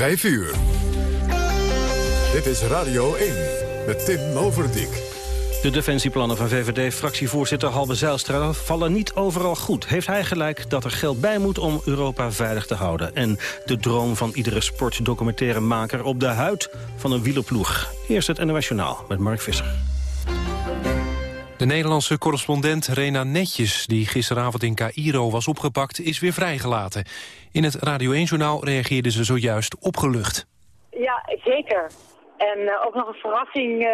5 uur. Dit is Radio 1 met Tim Overdijk. De defensieplannen van VVD-fractievoorzitter Halbe Zijlstra vallen niet overal goed. Heeft hij gelijk dat er geld bij moet om Europa veilig te houden? En de droom van iedere sportdocumentairemaker op de huid van een wielerploeg. Eerst het NOS met Mark Visser. De Nederlandse correspondent Rena Netjes, die gisteravond in Cairo was opgepakt, is weer vrijgelaten. In het Radio 1-journaal reageerde ze zojuist opgelucht. Ja, zeker. En uh, ook nog een verrassing. Uh,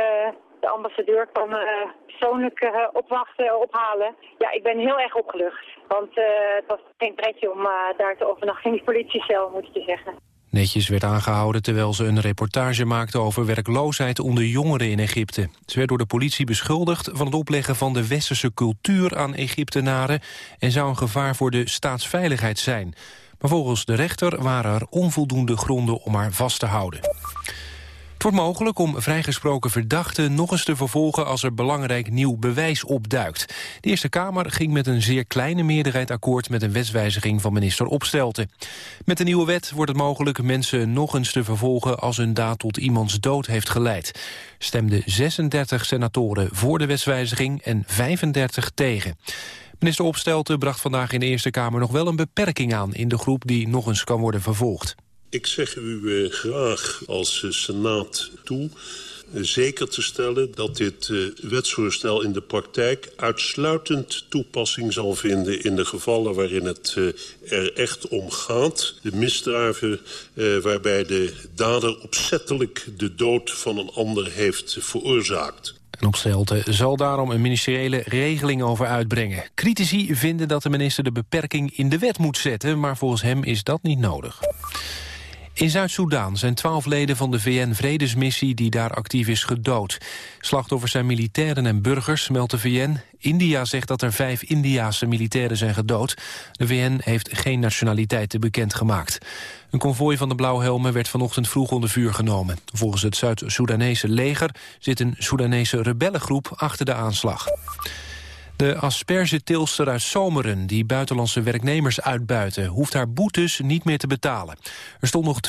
de ambassadeur kwam uh, persoonlijk opwachten, ophalen. Ja, ik ben heel erg opgelucht. Want het was geen pretje om daar te overnachten in die politiecel, moet ik je zeggen. Netjes werd aangehouden terwijl ze een reportage maakte over werkloosheid onder jongeren in Egypte. Ze werd door de politie beschuldigd van het opleggen van de westerse cultuur aan Egyptenaren en zou een gevaar voor de staatsveiligheid zijn. Maar volgens de rechter waren er onvoldoende gronden om haar vast te houden. Wordt mogelijk om vrijgesproken verdachten nog eens te vervolgen als er belangrijk nieuw bewijs opduikt. De Eerste Kamer ging met een zeer kleine meerderheid akkoord met een wetswijziging van minister Opstelten. Met de nieuwe wet wordt het mogelijk mensen nog eens te vervolgen als een daad tot iemands dood heeft geleid. Stemden 36 senatoren voor de wetswijziging en 35 tegen. Minister Opstelten bracht vandaag in de Eerste Kamer nog wel een beperking aan in de groep die nog eens kan worden vervolgd. Ik zeg u eh, graag als eh, Senaat toe eh, zeker te stellen dat dit wetsvoorstel in de praktijk uitsluitend toepassing zal vinden in de gevallen waarin het er echt om gaat. De misdrijven waarbij de dader opzettelijk de dood van een ander heeft veroorzaakt. En Opstelten zal daarom een ministeriële regeling over uitbrengen. Critici vinden dat de minister de beperking in de wet moet zetten... maar volgens hem is dat niet nodig. In Zuid-Soedan zijn twaalf leden van de VN-vredesmissie die daar actief is gedood. Slachtoffers zijn militairen en burgers, meldt de VN. India zegt dat er vijf Indiase militairen zijn gedood. De VN heeft geen nationaliteiten bekendgemaakt. Een konvooi van de blauwhelmen werd vanochtend vroeg onder vuur genomen. Volgens het Zuid-Soedanese leger zit een Soedanese rebellengroep achter de aanslag. De aspergetilster uit Zomeren, die buitenlandse werknemers uitbuiten... hoeft haar boetes niet meer te betalen. Er stond nog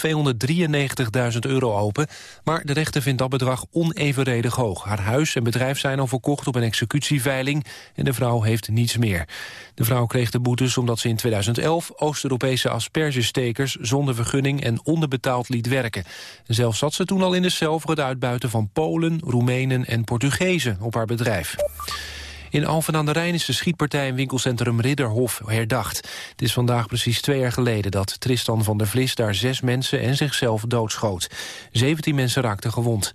293.000 euro open, maar de rechter vindt dat bedrag onevenredig hoog. Haar huis en bedrijf zijn al verkocht op een executieveiling... en de vrouw heeft niets meer. De vrouw kreeg de boetes omdat ze in 2011 Oost-Europese aspergestekers... zonder vergunning en onderbetaald liet werken. Zelf zat ze toen al in de cel voor het uitbuiten van Polen, Roemenen en Portugezen op haar bedrijf. In Alphen aan de Rijn is de schietpartij in winkelcentrum Ridderhof herdacht. Het is vandaag precies twee jaar geleden dat Tristan van der Vlis... daar zes mensen en zichzelf doodschoot. Zeventien mensen raakten gewond.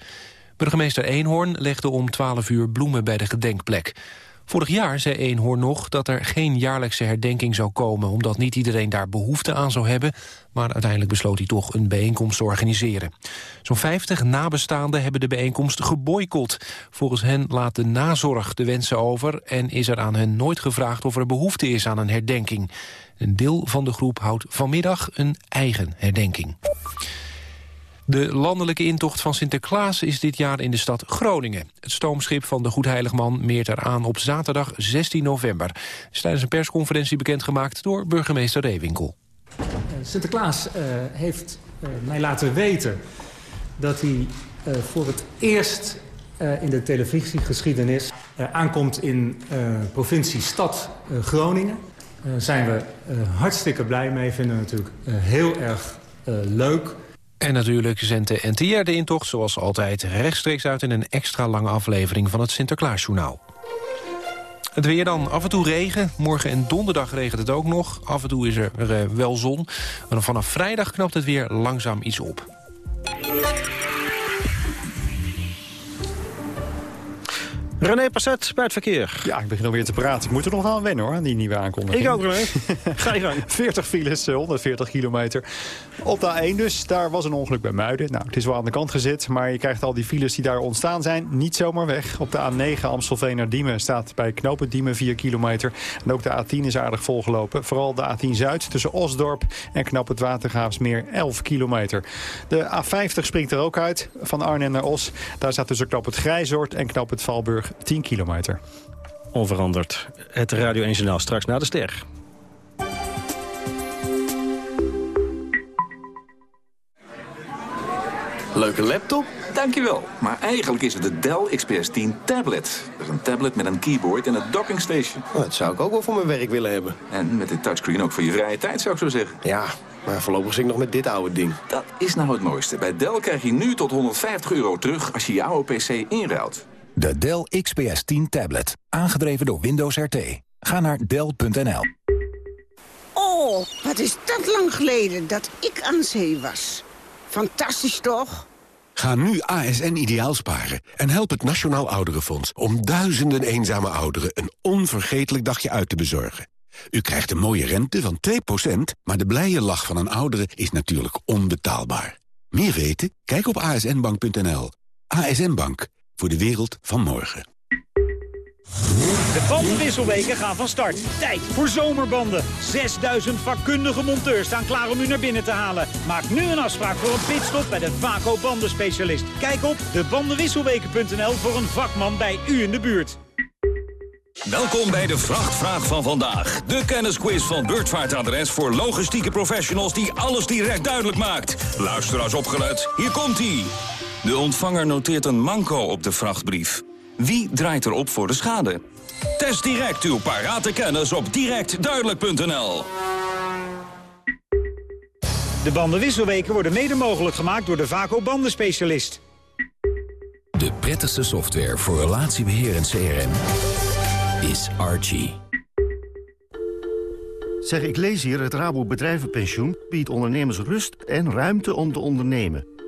Burgemeester Eenhoorn legde om 12 uur bloemen bij de gedenkplek. Vorig jaar zei Eenhoorn nog dat er geen jaarlijkse herdenking zou komen... omdat niet iedereen daar behoefte aan zou hebben... maar uiteindelijk besloot hij toch een bijeenkomst te organiseren. Zo'n 50 nabestaanden hebben de bijeenkomst geboycott. Volgens hen laat de nazorg de wensen over... en is er aan hen nooit gevraagd of er behoefte is aan een herdenking. Een deel van de groep houdt vanmiddag een eigen herdenking. De landelijke intocht van Sinterklaas is dit jaar in de stad Groningen. Het stoomschip van de Goedheiligman meert eraan op zaterdag 16 november. is tijdens een persconferentie bekendgemaakt door burgemeester Reewinkel. Eh, Sinterklaas uh, heeft uh, mij laten weten dat hij voor het eerst in de televisiegeschiedenis aankomt in provincie Stad Groningen. Daar zijn we hartstikke blij mee, vinden we natuurlijk heel erg leuk. En natuurlijk zendt de NTR de intocht zoals altijd rechtstreeks uit... in een extra lange aflevering van het Sinterklaasjournaal. Het weer dan. Af en toe regen. Morgen en donderdag regent het ook nog. Af en toe is er uh, wel zon. Maar vanaf vrijdag knapt het weer langzaam iets op. René Passet bij het verkeer. Ja, ik begin alweer te praten. Ik moet er nog aan wennen hoor, aan die nieuwe aankondiging. Ik ook René. Ga je gang. 40 files, 140 eh, kilometer. Op de A1 dus, daar was een ongeluk bij Muiden. Nou, het is wel aan de kant gezet, maar je krijgt al die files die daar ontstaan zijn niet zomaar weg. Op de A9 Amstelveen naar Diemen staat bij knopen Diemen 4 kilometer. En ook de A10 is aardig volgelopen. Vooral de A10 Zuid tussen Osdorp en knap het Watergraafsmeer 11 kilometer. De A50 springt er ook uit, van Arnhem naar Os. Daar staat tussen knap het Grijzoord en knap het Valburg 10 kilometer. Onveranderd. Het Radio 1 Journaal straks na de ster. Leuke laptop? Dankjewel. Maar eigenlijk is het de Dell XPS 10 tablet. Dat is een tablet met een keyboard en een docking station. Dat zou ik ook wel voor mijn werk willen hebben. En met dit touchscreen ook voor je vrije tijd, zou ik zo zeggen. Ja, maar voorlopig zit ik nog met dit oude ding. Dat is nou het mooiste. Bij Dell krijg je nu tot 150 euro terug als je je oude PC inruilt. De Dell XPS 10 tablet. Aangedreven door Windows RT. Ga naar Dell.nl. Oh, wat is dat lang geleden dat ik aan zee was. Fantastisch toch? Ga nu ASN ideaal sparen en help het Nationaal Ouderenfonds... om duizenden eenzame ouderen een onvergetelijk dagje uit te bezorgen. U krijgt een mooie rente van 2%, maar de blije lach van een oudere is natuurlijk onbetaalbaar. Meer weten? Kijk op asnbank.nl. ASN Bank, voor de wereld van morgen. De bandenwisselweken gaan van start. Tijd voor zomerbanden. 6000 vakkundige monteurs staan klaar om u naar binnen te halen. Maak nu een afspraak voor een pitstop bij de Vaco bandenspecialist. Kijk op debandenwisselweken.nl voor een vakman bij u in de buurt. Welkom bij de Vrachtvraag van vandaag. De kennisquiz van Beurtvaartadres voor logistieke professionals die alles direct duidelijk maakt. Luisteraars opgelet, hier komt-ie. De ontvanger noteert een manco op de vrachtbrief. Wie draait erop voor de schade? Test direct uw parate kennis op directduidelijk.nl. De bandenwisselweken worden mede mogelijk gemaakt door de Vaco bandenspecialist. De prettigste software voor relatiebeheer en CRM is Archie. Zeg, ik lees hier, het Rabo Bedrijvenpensioen biedt ondernemers rust en ruimte om te ondernemen.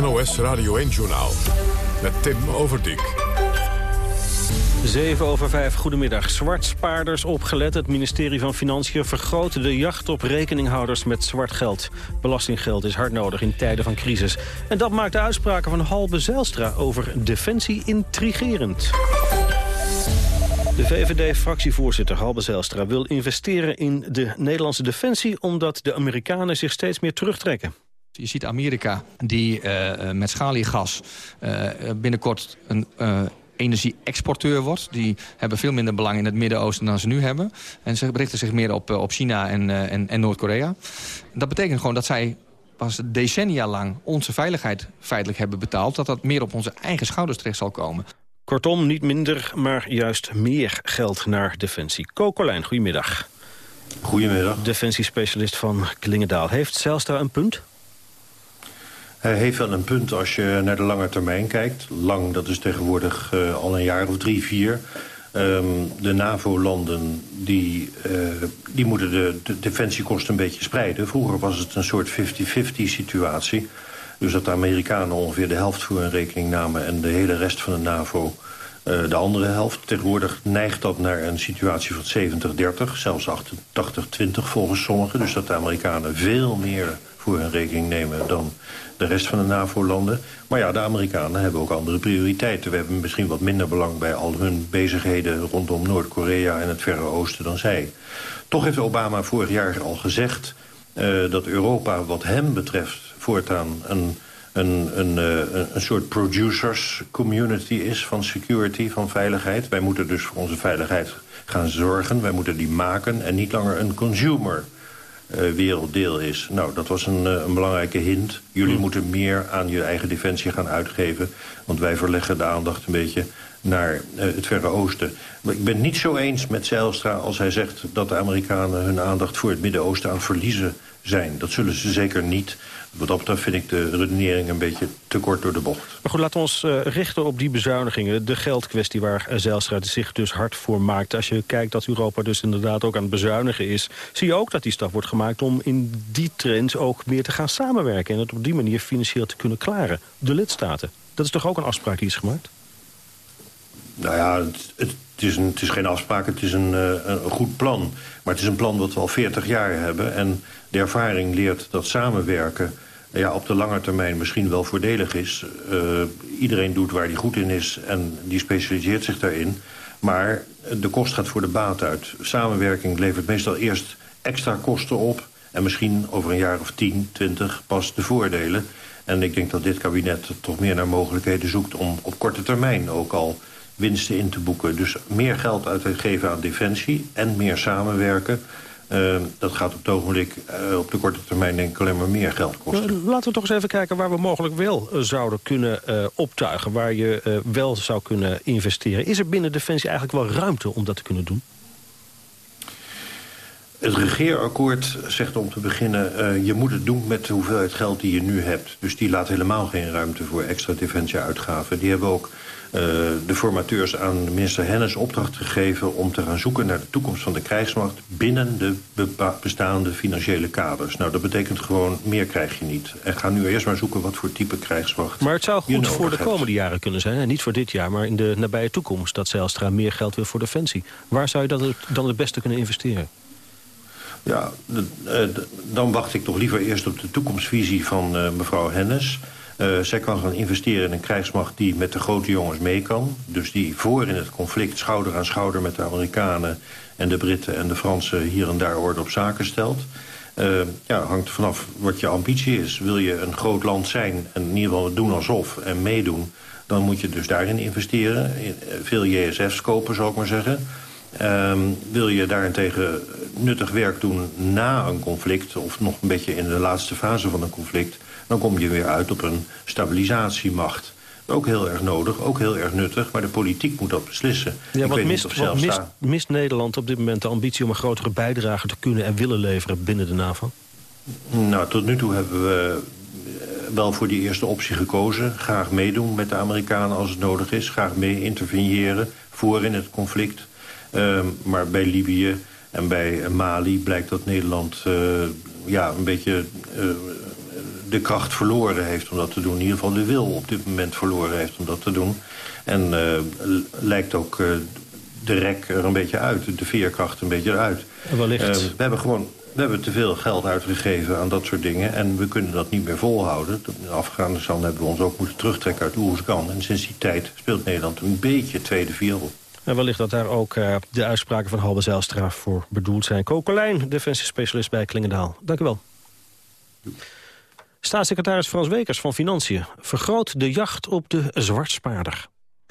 NOS Radio 1-journaal met Tim Overdijk. 7 over 5, goedemiddag. Zwartspaarders opgelet. Het ministerie van Financiën vergroot de jacht op rekeninghouders met zwart geld. Belastinggeld is hard nodig in tijden van crisis. En dat maakt de uitspraken van Halbe Zijlstra over defensie intrigerend. De VVD-fractievoorzitter Halbe Zijlstra wil investeren in de Nederlandse defensie... omdat de Amerikanen zich steeds meer terugtrekken. Je ziet Amerika die uh, met schaliegas uh, binnenkort een uh, energie-exporteur wordt. Die hebben veel minder belang in het Midden-Oosten dan ze nu hebben. En ze richten zich meer op, op China en, en, en Noord-Korea. Dat betekent gewoon dat zij pas decennia lang onze veiligheid feitelijk hebben betaald... dat dat meer op onze eigen schouders terecht zal komen. Kortom, niet minder, maar juist meer geld naar Defensie. Kokolijn, goedemiddag. Goedemiddag. Defensiespecialist van Klingendaal. Heeft Zijlstra een punt? Hij heeft wel een punt als je naar de lange termijn kijkt. Lang, dat is tegenwoordig uh, al een jaar of drie, vier. Um, de NAVO-landen die, uh, die moeten de, de defensiekosten een beetje spreiden. Vroeger was het een soort 50-50 situatie. Dus dat de Amerikanen ongeveer de helft voor hun rekening namen... en de hele rest van de NAVO uh, de andere helft. Tegenwoordig neigt dat naar een situatie van 70-30, zelfs 88-20 volgens sommigen. Dus dat de Amerikanen veel meer voor hun rekening nemen dan de rest van de NAVO-landen. Maar ja, de Amerikanen hebben ook andere prioriteiten. We hebben misschien wat minder belang bij al hun bezigheden rondom Noord-Korea en het Verre Oosten dan zij. Toch heeft Obama vorig jaar al gezegd uh, dat Europa wat hem betreft voortaan een, een, een, uh, een soort producers community is van security, van veiligheid. Wij moeten dus voor onze veiligheid gaan zorgen. Wij moeten die maken en niet langer een consumer werelddeel is. Nou, dat was een, uh, een belangrijke hint. Jullie mm. moeten meer aan je eigen defensie gaan uitgeven. Want wij verleggen de aandacht een beetje naar uh, het Verre Oosten. Maar ik ben niet zo eens met Zijlstra als hij zegt... dat de Amerikanen hun aandacht voor het Midden-Oosten aan het verliezen zijn. Dat zullen ze zeker niet. Wat dat betreft vind ik de redenering een beetje te kort door de bocht. Maar goed, laten we ons uh, richten op die bezuinigingen. De geldkwestie waar uh, Zijlstra zich dus hard voor maakt. Als je kijkt dat Europa dus inderdaad ook aan het bezuinigen is... zie je ook dat die stap wordt gemaakt om in die trends ook meer te gaan samenwerken... en het op die manier financieel te kunnen klaren. De lidstaten. Dat is toch ook een afspraak die is gemaakt? Nou ja, het, is een, het is geen afspraak, het is een, uh, een goed plan. Maar het is een plan wat we al 40 jaar hebben. En de ervaring leert dat samenwerken ja, op de lange termijn misschien wel voordelig is. Uh, iedereen doet waar hij goed in is en die specialiseert zich daarin. Maar de kost gaat voor de baat uit. Samenwerking levert meestal eerst extra kosten op... en misschien over een jaar of 10, 20 pas de voordelen. En ik denk dat dit kabinet toch meer naar mogelijkheden zoekt... om op korte termijn ook al winsten in te boeken. Dus meer geld uitgeven aan defensie en meer samenwerken... Uh, dat gaat op het ogenblik uh, op de korte termijn denk ik alleen maar meer geld kosten. Laten we toch eens even kijken waar we mogelijk wel uh, zouden kunnen optuigen. Waar je wel zou kunnen investeren. Is er binnen Defensie eigenlijk wel ruimte om dat te kunnen doen? Het regeerakkoord zegt om te beginnen... je moet het doen met de hoeveelheid geld die je nu hebt. Dus die laat helemaal geen ruimte voor extra defensieuitgaven. Die hebben ook de formateurs aan minister Hennis opdracht gegeven... om te gaan zoeken naar de toekomst van de krijgsmacht... binnen de bestaande financiële kaders. Nou, dat betekent gewoon, meer krijg je niet. En ga nu eerst maar zoeken wat voor type krijgsmacht Maar het zou goed voor de komende jaren kunnen zijn. En niet voor dit jaar, maar in de nabije toekomst... dat Zijlstra meer geld wil voor defensie. Waar zou je dat dan het beste kunnen investeren? Ja, de, dan wacht ik toch liever eerst op de toekomstvisie van uh, mevrouw Hennis... Uh, zij kan gaan investeren in een krijgsmacht die met de grote jongens mee kan. Dus die voor in het conflict schouder aan schouder met de Amerikanen... en de Britten en de Fransen hier en daar orde op zaken stelt. Uh, ja, hangt vanaf wat je ambitie is. Wil je een groot land zijn en in ieder geval doen alsof en meedoen... dan moet je dus daarin investeren. In eh, veel JSF's kopen, zou ik maar zeggen... Um, wil je daarentegen nuttig werk doen na een conflict... of nog een beetje in de laatste fase van een conflict dan kom je weer uit op een stabilisatiemacht. Ook heel erg nodig, ook heel erg nuttig, maar de politiek moet dat beslissen. Ja, wat, mist, wat mist, mist, Nederland op dit moment de ambitie om een grotere bijdrage te kunnen en willen leveren binnen de NAVO? Nou, tot nu toe hebben we eh, wel voor die eerste optie gekozen. Graag meedoen met de Amerikanen als het nodig is. Graag mee interveneren voor in het conflict. Uh, maar bij Libië en bij Mali blijkt dat Nederland uh, ja, een beetje uh, de kracht verloren heeft om dat te doen. In ieder geval de wil op dit moment verloren heeft om dat te doen. En uh, lijkt ook uh, de rek er een beetje uit, de veerkracht een beetje eruit. wellicht... Uh, we hebben gewoon we hebben te veel geld uitgegeven aan dat soort dingen... en we kunnen dat niet meer volhouden. In Afghanistan hebben we ons ook moeten terugtrekken uit Oerskan. En sinds die tijd speelt Nederland een beetje tweede viool. En wellicht dat daar ook uh, de uitspraken van Halbe Zijlstra voor bedoeld zijn. Kokolijn, defensiespecialist bij Klingendaal. Dank u wel. Staatssecretaris Frans Wekers van Financiën vergroot de jacht op de zwartspaarder.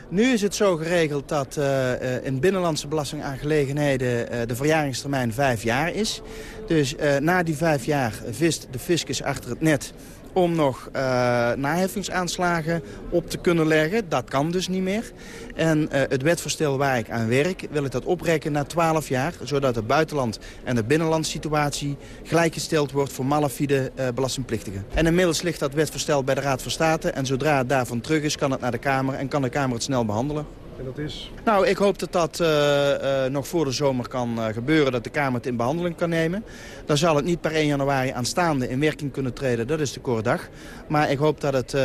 Nu is het zo geregeld dat uh, in binnenlandse belastingaangelegenheden uh, de verjaringstermijn vijf jaar is. Dus na die vijf jaar vist de fiscus achter het net om nog uh, naheffingsaanslagen op te kunnen leggen. Dat kan dus niet meer. En uh, het wetvoorstel waar ik aan werk wil ik dat oprekken naar 12 jaar... zodat de buitenland- en de binnenlandssituatie gelijkgesteld wordt voor malafide uh, belastingplichtigen. En inmiddels ligt dat wetvoorstel bij de Raad van State... en zodra het daarvan terug is, kan het naar de Kamer en kan de Kamer het snel behandelen. En dat is? Nou, ik hoop dat dat uh, uh, nog voor de zomer kan uh, gebeuren, dat de Kamer het in behandeling kan nemen. Dan zal het niet per 1 januari aanstaande in werking kunnen treden, dat is de dag. Maar ik hoop dat het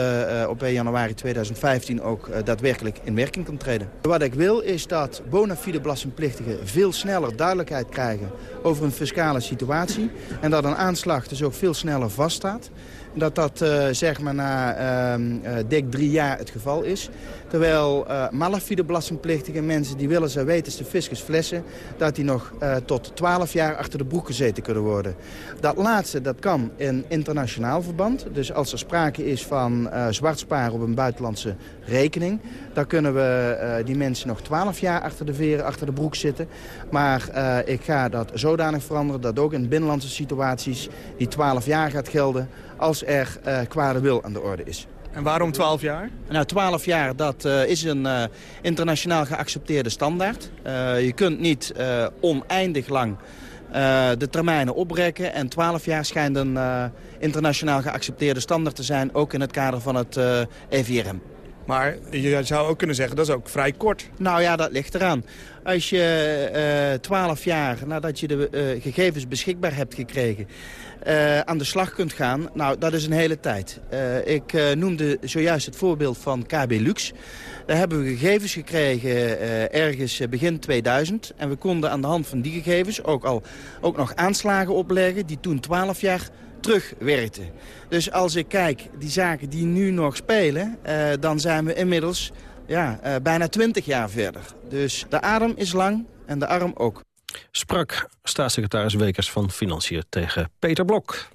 op 1 januari 2015 ook daadwerkelijk in werking kan treden. Wat ik wil is dat bona fide belastingplichtigen veel sneller duidelijkheid krijgen over hun fiscale situatie. En dat een aanslag dus ook veel sneller vaststaat dat dat uh, zeg maar na uh, dik drie jaar het geval is. Terwijl uh, malafide belastingplichtige mensen die willen ze weten de fiscus flessen... dat die nog tot 12 jaar achter de broek gezeten kunnen worden. Dat laatste dat kan in internationaal verband. Dus als er sprake is van zwart sparen op een buitenlandse rekening... dan kunnen we die mensen nog 12 jaar achter de veren, achter de broek zitten. Maar ik ga dat zodanig veranderen dat ook in binnenlandse situaties... die 12 jaar gaat gelden als er uh, kwade wil aan de orde is. En waarom 12 jaar? Nou, 12 jaar dat, uh, is een uh, internationaal geaccepteerde standaard. Uh, je kunt niet oneindig lang de termijnen oprekken. En 12 jaar schijnt een internationaal geaccepteerde standaard te zijn, ook in het kader van het EVRM. Maar je zou ook kunnen zeggen, dat is ook vrij kort. Nou ja, dat ligt eraan. Als je twaalf jaar nadat je de uh, gegevens beschikbaar hebt gekregen... Uh, aan de slag kunt gaan, nou, dat is een hele tijd. Uh, ik noemde zojuist het voorbeeld van KB Lux. Daar hebben we gegevens gekregen ergens begin 2000. En we konden aan de hand van die gegevens ook al ook nog aanslagen opleggen... die toen 12 jaar terugwerkten. Dus als ik kijk, die zaken die nu nog spelen... dan zijn we inmiddels ja, bijna 20 jaar verder. Dus de adem is lang en de arm ook. Sprak staatssecretaris Wekers van Financiën tegen Peter Blok.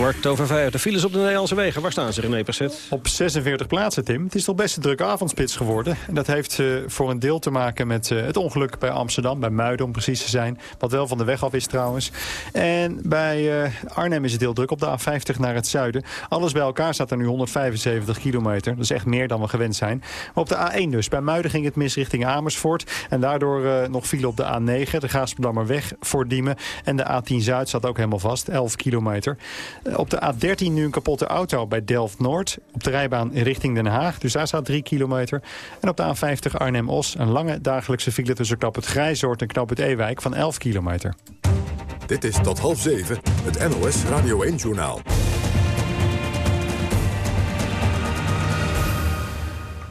Kwart over vijf. De files op de Nederlandse wegen. Waar staan ze, René Passet? Op 46 plaatsen, Tim. Het is toch best een drukke avondspits geworden. En dat heeft uh, voor een deel te maken met uh, het ongeluk bij Amsterdam. Bij Muiden, om precies te zijn. Wat wel van de weg af is trouwens. En bij uh, Arnhem is het heel druk op de A50 naar het zuiden. Alles bij elkaar staat er nu 175 kilometer. Dat is echt meer dan we gewend zijn. Maar op de A1 dus. Bij Muiden ging het mis richting Amersfoort. En daardoor nog file op de A9. De Gaasperdammerweg voor Diemen. En de A10 Zuid staat ook helemaal vast. 11 kilometer. Op de A13 nu een kapotte auto bij Delft-Noord. Op de rijbaan richting Den Haag. Dus daar staat 3 kilometer. En op de A50 Arnhem-Os een lange dagelijkse file tussen knap het Grijzoord en knap het Ewijk van 11 kilometer. Dit is tot half 7 het NOS Radio 1-journaal.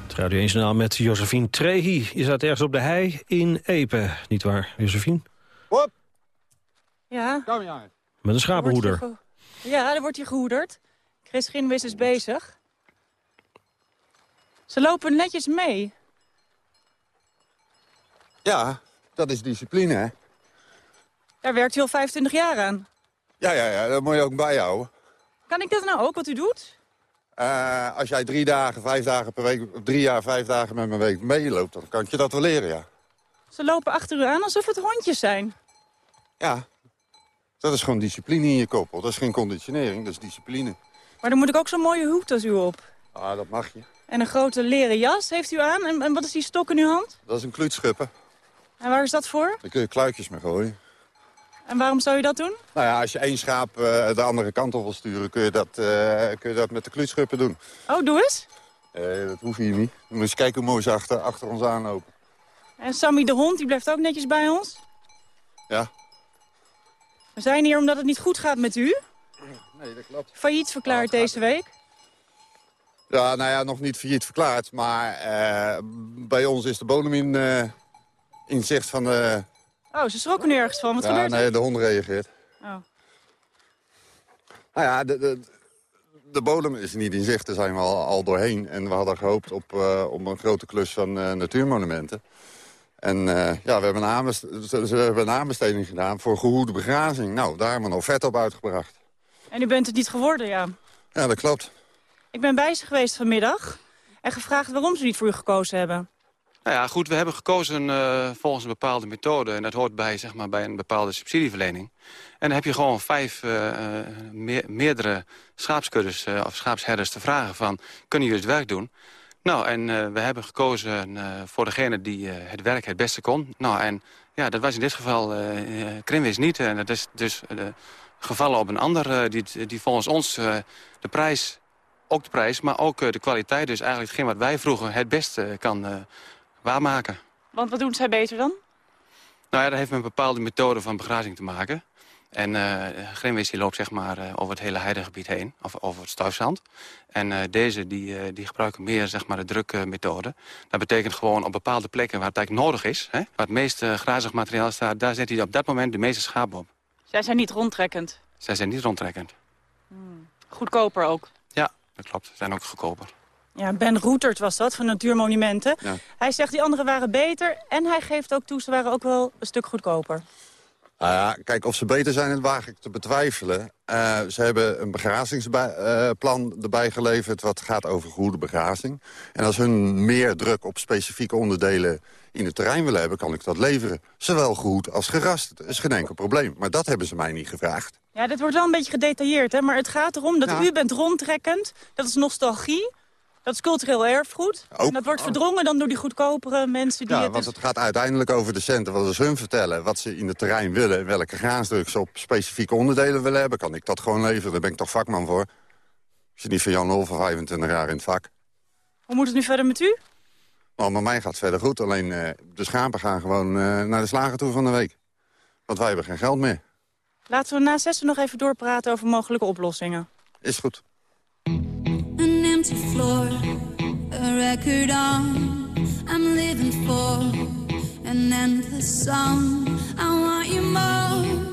Het Radio 1-journaal met Josephine Trehi. Je staat ergens op de hei in Epe, niet waar, Josephine? Hop! Ja? Kom jongen. Met een schapenhoeder. Ja, er wordt hier gehoederd. Chris Ginwis is bezig. Ze lopen netjes mee. Ja, dat is discipline, hè? Daar werkt hij al 25 jaar aan. Ja, ja, ja, dat moet je ook bijhouden. Kan ik dat nou ook, wat u doet? Uh, als jij drie dagen, vijf dagen per week, drie jaar, vijf dagen met mijn week meeloopt, dan kan je dat wel leren, ja. Ze lopen achter u aan alsof het hondjes zijn. Ja, dat is gewoon discipline in je koppel. Dat is geen conditionering, dat is discipline. Maar dan moet ik ook zo'n mooie hoed als u op. Ah, dat mag je. En een grote leren jas heeft u aan. En, en wat is die stok in uw hand? Dat is een kluutschuppen. En waar is dat voor? Daar kun je kluitjes mee gooien. En waarom zou je dat doen? Nou ja, als je één schaap uh, de andere kant op wil sturen... kun je dat, uh, kun je dat met de kluutschuppen doen. Oh, doe eens. Uh, dat hoef je niet. Dan moet je eens kijken hoe mooi ze achter, achter ons aanlopen. En Sammy de hond, die blijft ook netjes bij ons? Ja, we zijn hier omdat het niet goed gaat met u. Nee, dat klopt. Failliet verklaard deze week. Ja, nou ja, nog niet failliet verklaard. Maar uh, bij ons is de bodem in, uh, in zicht van de... Oh, ze schrokken nergens van. Wat ja, gebeurt er? nee, de hond reageert. Oh. Nou ja, de, de, de bodem is niet in zicht. Daar zijn we al, al doorheen. En we hadden gehoopt op, uh, op een grote klus van natuurmonumenten. En uh, ja, we hebben, een we hebben een aanbesteding gedaan voor gehoede begrazing. Nou, daar hebben we nog vet op uitgebracht. En u bent het niet geworden, ja? Ja, dat klopt. Ik ben bij ze geweest vanmiddag en gevraagd waarom ze niet voor u gekozen hebben. Nou ja, goed, we hebben gekozen uh, volgens een bepaalde methode. En dat hoort bij, zeg maar, bij een bepaalde subsidieverlening. En dan heb je gewoon vijf, uh, me meerdere schaapskuddes of schaapsherders te vragen van... kunnen jullie het werk doen? Nou, en uh, we hebben gekozen uh, voor degene die uh, het werk het beste kon. Nou, en ja, dat was in dit geval Krimwis niet. En dat is dus gevallen op een ander die, die volgens ons de prijs, ook de prijs, maar ook de kwaliteit... dus eigenlijk hetgeen wat wij vroegen het beste kan waarmaken. Want wat doen zij beter dan? Nou ja, dat heeft met een bepaalde methode van begrazing te maken. En uh, Grimwis die loopt zeg maar uh, over het hele heidegebied heen, of over het stuifzand. En uh, deze die, die gebruiken meer zeg maar de drukmethode. Dat betekent gewoon op bepaalde plekken waar het eigenlijk nodig is, hè, waar het meeste grazig materiaal staat, daar zet hij op dat moment de meeste schaap op. Zij zijn niet rondtrekkend? Zij zijn niet rondtrekkend. Hmm. Goedkoper ook? Ja, dat klopt. Ze zijn ook goedkoper. Ja, Ben Roetert was dat, van Natuurmonumenten. Ja. Hij zegt die anderen waren beter en hij geeft ook toe, ze waren ook wel een stuk goedkoper. Nou ja, kijk, of ze beter zijn, dat waag ik te betwijfelen. Uh, ze hebben een begrazingsplan uh, erbij geleverd... wat gaat over goede begrazing. En als hun meer druk op specifieke onderdelen in het terrein willen hebben... kan ik dat leveren. Zowel goed als gerast. Dat is geen enkel probleem. Maar dat hebben ze mij niet gevraagd. Ja, dit wordt wel een beetje gedetailleerd, hè? maar het gaat erom dat Ja. u bent rondtrekkend. Dat is nostalgie. Dat is cultureel erfgoed. Ook. En dat wordt verdrongen dan door die goedkopere mensen die Ja, het... want dus- het gaat uiteindelijk over de centen. Wat ze hun vertellen, wat ze in het terrein willen... en welke graansdruk ze op specifieke onderdelen willen hebben... kan ik dat gewoon leveren. Daar ben ik toch vakman voor. Ik zit niet van Jan voor 25 jaar in het vak. Hoe moet het nu verder met u? Nou, met mij gaat het verder goed. Alleen eh, de schapen gaan gewoon eh, naar de slager toe van de week. Want wij hebben geen geld meer. Laten we na zessen nog even doorpraten over mogelijke oplossingen. Is goed. Floor, a record on. I'm living for an endless song. I want you more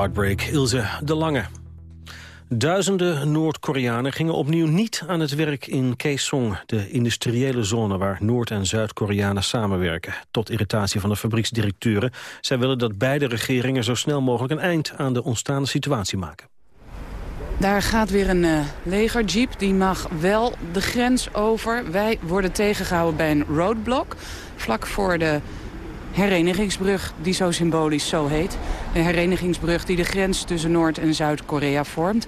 Heartbreak, Ilse de Lange. Duizenden Noord-Koreanen gingen opnieuw niet aan het werk in Kaesong... de industriële zone waar Noord- en Zuid-Koreanen samenwerken. Tot irritatie van de fabrieksdirecteuren. Zij willen dat beide regeringen zo snel mogelijk een eind aan de ontstaande situatie maken. Daar gaat weer een eh, legerjeep. Die mag wel de grens over. Wij worden tegengehouden bij een roadblock. Vlak voor de herenigingsbrug, die zo symbolisch zo heet. De herenigingsbrug die de grens tussen Noord- en Zuid-Korea vormt.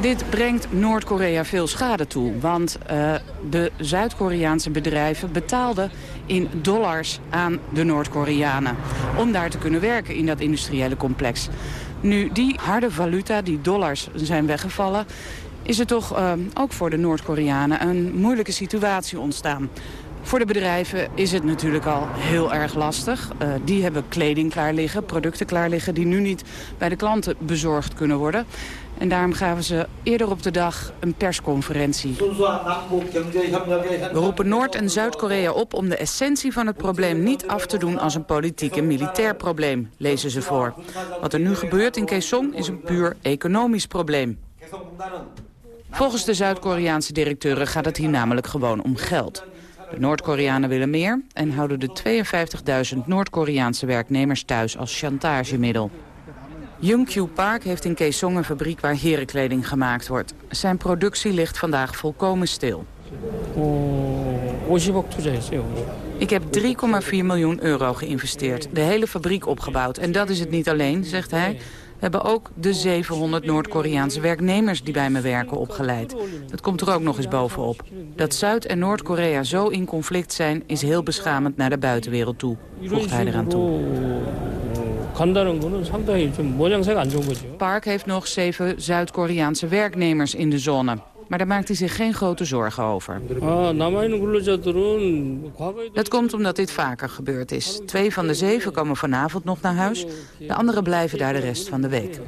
Dit brengt Noord-Korea veel schade toe. Want eh, de Zuid-Koreaanse bedrijven betaalden in dollars aan de Noord-Koreanen. Om daar te kunnen werken in dat industriële complex. Nu die harde valuta, die dollars, zijn weggevallen... is er toch eh, ook voor de Noord-Koreanen een moeilijke situatie ontstaan. Voor de bedrijven is het natuurlijk al heel erg lastig. Uh, die hebben kleding klaar liggen, producten klaar liggen... die nu niet bij de klanten bezorgd kunnen worden. En daarom gaven ze eerder op de dag een persconferentie. We roepen Noord- en Zuid-Korea op om de essentie van het probleem niet af te doen als een politiek en militair probleem, lezen ze voor. Wat er nu gebeurt in Kaesong is een puur economisch probleem. Volgens de Zuid-Koreaanse directeuren gaat het hier namelijk gewoon om geld. Noord-Koreanen willen meer en houden de 52.000 Noord-Koreaanse werknemers thuis als chantagemiddel. Jungkyu Park heeft in Kaesong een fabriek waar herenkleding gemaakt wordt. Zijn productie ligt vandaag volkomen stil. Ik heb 3,4 miljoen euro geïnvesteerd, de hele fabriek opgebouwd. En dat is het niet alleen, zegt hij. We hebben ook de 700 Noord-Koreaanse werknemers die bij me werken opgeleid. Dat komt er ook nog eens bovenop. Dat Zuid- en Noord-Korea zo in conflict zijn is heel beschamend naar de buitenwereld toe, voegt hij eraan toe. Park heeft nog zeven Zuid-Koreaanse werknemers in de zone. Maar daar maakt hij zich geen grote zorgen over. Dat komt omdat dit vaker gebeurd is. Twee van de zeven komen vanavond nog naar huis. De anderen blijven daar de rest van de week.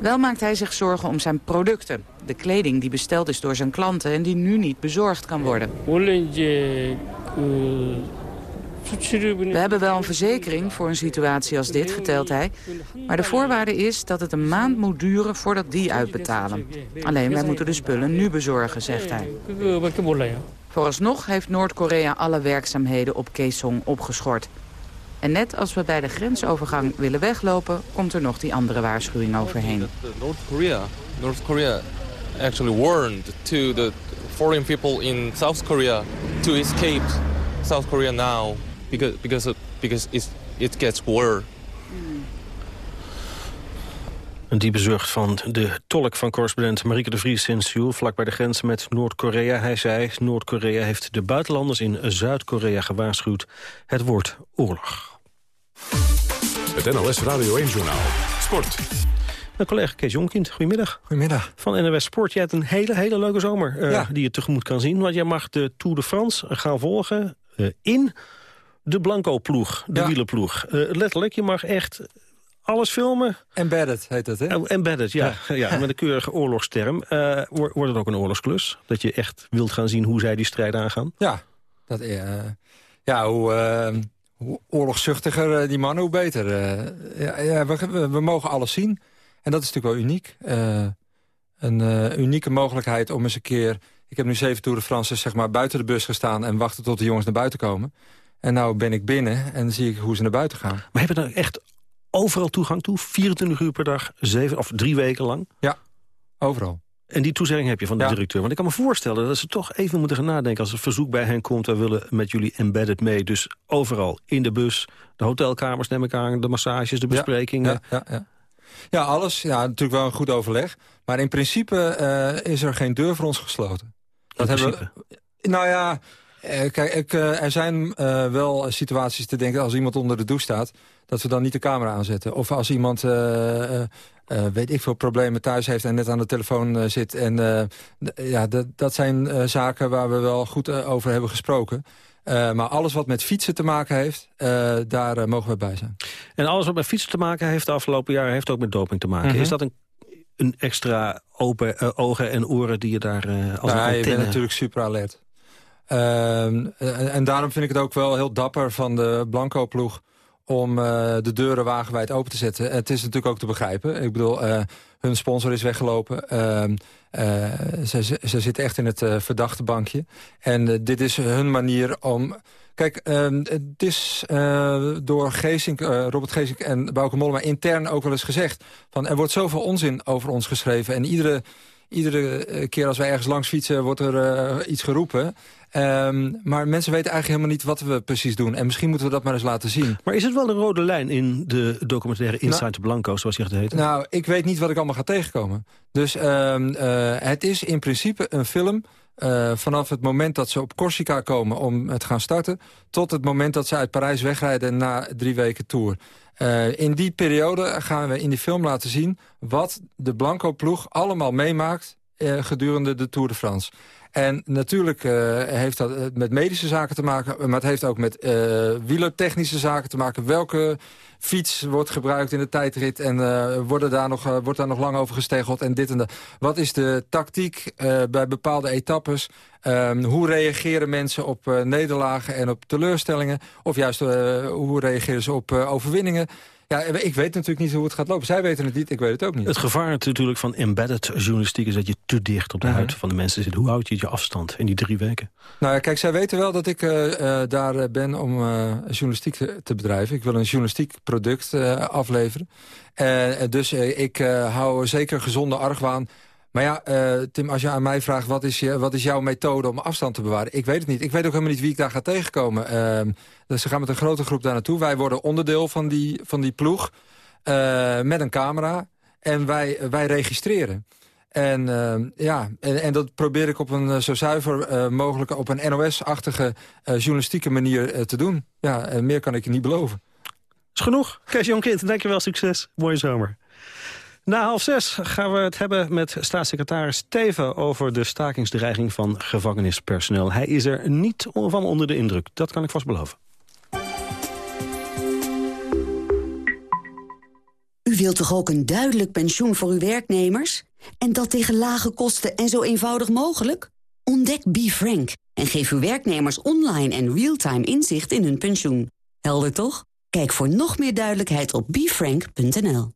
Wel maakt hij zich zorgen om zijn producten. De kleding die besteld is door zijn klanten en die nu niet bezorgd kan worden. We hebben wel een verzekering voor een situatie als dit, vertelt hij. Maar de voorwaarde is dat het een maand moet duren voordat die uitbetalen. Alleen wij moeten de spullen nu bezorgen, zegt hij. Vooralsnog heeft Noord-Korea alle werkzaamheden op Kaesong opgeschort. En net als we bij de grensovergang willen weglopen, komt er nog die andere waarschuwing overheen. Eh, Noord-Korea actually warned to the foreign people in South Korea to escape South Korea now because because of, because it's, it gets worse. Een diepe zucht van de tolk van correspondent Marieke de Vries in Seoul... vlak bij de grens met Noord-Korea. Hij zei, Noord-Korea heeft de buitenlanders in Zuid-Korea gewaarschuwd. Het wordt oorlog. Het NOS Radio 1-journaal. Sport. Mijn collega Kees Jonkind, goedemiddag. Goedemiddag. Van NOS Sport. Jij hebt een hele, hele leuke zomer eh, Ja. die je tegemoet kan zien. Want jij mag de Tour de France gaan volgen eh, in de Blanco-ploeg, de Ja. wielerploeg. Eh, letterlijk, je mag echt alles filmen. Embedded heet dat, hè? Oh, embedded, ja. ja. met een keurige oorlogsterm. Eh, wordt wordt het ook een oorlogsklus? Dat je echt wilt gaan zien hoe zij die strijd aangaan? Ja, dat, eh, ja hoe, hoe oorlogszuchtiger die mannen, hoe beter. Ja, ja, we, we, we mogen alles zien. En dat is natuurlijk wel uniek. Een unieke mogelijkheid om eens een keer... Ik heb nu zeven Tour de France zeg maar, buiten de bus gestaan... en wachten tot de jongens naar buiten komen. En nou ben ik binnen en dan zie ik hoe ze naar buiten gaan. Maar hebben er echt overal toegang toe? 24 uur per dag, zeven, of drie weken lang? Ja, overal. En die toezegging heb je van de Ja. directeur. Want ik kan me voorstellen dat ze toch even moeten gaan nadenken... als er verzoek bij hen komt, we willen met jullie embedded mee. Dus overal, in de bus, de hotelkamers neem ik aan... de massages, de besprekingen. Ja, ja, ja. ja, alles. Ja, natuurlijk wel een goed overleg. Maar in principe eh, is er geen deur voor ons gesloten. Dat hebben we, nou ja, kijk, ik, eh, er zijn eh, wel situaties te denken... als iemand onder de douche staat, dat we dan niet de camera aanzetten. Of als iemand, eh, eh, eh, weet ik veel, problemen thuis heeft... en net aan de telefoon eh, zit. En eh, ja, dat, zijn eh, zaken waar we wel goed eh, over hebben gesproken. Eh, maar alles wat met fietsen te maken heeft, eh, daar eh, mogen we bij zijn. En alles wat met fietsen te maken heeft de afgelopen jaren... heeft ook met doping te maken. Mhm. Is dat een, een extra open eh, ogen en oren die je daar eh, als Nou, een je antenne... bent natuurlijk super alert. Ehm, en, en daarom vind ik het ook wel heel dapper van de Blanco-ploeg... om eh, de deuren wagenwijd open te zetten. Het is natuurlijk ook te begrijpen. Ik bedoel, eh, hun sponsor is weggelopen. Ehm, eh, ze, ze, zitten echt in het eh, verdachte bankje. En eh, dit is hun manier om... Kijk, ehm, het is eh, door Geesink, eh, Robert Geesink en Bauke Mollema intern ook wel eens gezegd... Van, er wordt zoveel onzin over ons geschreven. En iedere, iedere eh, keer als wij ergens langs fietsen wordt er eh, iets geroepen. Ehm, maar mensen weten eigenlijk helemaal niet wat we precies doen. En misschien moeten we dat maar eens laten zien. Maar is het wel een rode lijn in de documentaire Inside Nou- Blanco, zoals je het heet? Nou, ik weet niet wat ik allemaal ga tegenkomen. Dus ehm, eh, het is in principe een film... vanaf het moment dat ze op Corsica komen om het gaan starten... tot het moment dat ze uit Parijs wegrijden na drie weken tour. Eh, in die periode gaan we in die film laten zien... wat de Blanco-ploeg allemaal meemaakt eh, gedurende de Tour de France. En natuurlijk eh, heeft dat eh, met medische zaken te maken... maar het heeft ook met eh wielertechnische zaken te maken. Welke fiets wordt gebruikt in de tijdrit... en worden daar nog, wordt daar nog lang over gestegeld en dit en dat. Wat is de tactiek bij bepaalde etappes? Ehm, hoe reageren mensen op nederlagen en op teleurstellingen? Of juist, hoe reageren ze op overwinningen? Ja, ik weet natuurlijk niet hoe het gaat lopen. Zij weten het niet, ik weet het ook niet. Het gevaar natuurlijk van embedded journalistiek is dat je te dicht op de Mhm. huid van de mensen zit. Hoe houd je je afstand in die drie weken? Nou ja, kijk, zij weten wel dat ik eh, eh, daar eh, ben om journalistiek te, te bedrijven. Ik wil een journalistiek product afleveren. Dus ik hou zeker gezonde argwaan. Maar ja, eh, Tim, als je aan mij vraagt... Wat is, je, wat is jouw methode om afstand te bewaren? Ik weet het niet. Ik weet ook helemaal niet wie ik daar ga tegenkomen. Dus ze gaan met een grote groep daar naartoe. Wij worden onderdeel van die, van die ploeg. eh, met een camera. En wij, wij registreren. En, ehm, ja, en, dat probeer ik op een eh, zo zuiver mogelijke... op een NOS-achtige journalistieke manier te doen. Ja, meer kan ik niet beloven. Is genoeg. Kees Jonkind, dankjewel, succes. Mooie zomer. Na half zes gaan we het hebben met staatssecretaris Teven... over de stakingsdreiging van gevangenispersoneel. Hij is er niet van onder de indruk. Dat kan ik vast beloven. U wilt toch ook een duidelijk pensioen voor uw werknemers? En dat tegen lage kosten en zo eenvoudig mogelijk? Ontdek BeFrank en geef uw werknemers online en real-time inzicht in hun pensioen. Helder toch? Kijk voor nog meer duidelijkheid op befrank.nl.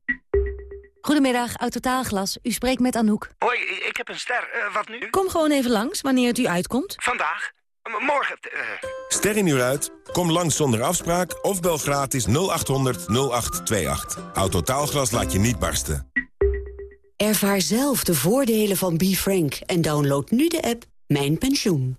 Goedemiddag, Autotaalglas. U spreekt met Anouk. Hoi, ik heb een ster. Eh, wat nu? Kom gewoon even langs, wanneer het u uitkomt. Vandaag? M- morgen? eh. Ster in uur uit? Kom langs zonder afspraak of bel gratis 0800 0828. Autotaalglas laat je niet barsten. Ervaar zelf de voordelen van BeFrank en download nu de app Mijn Pensioen.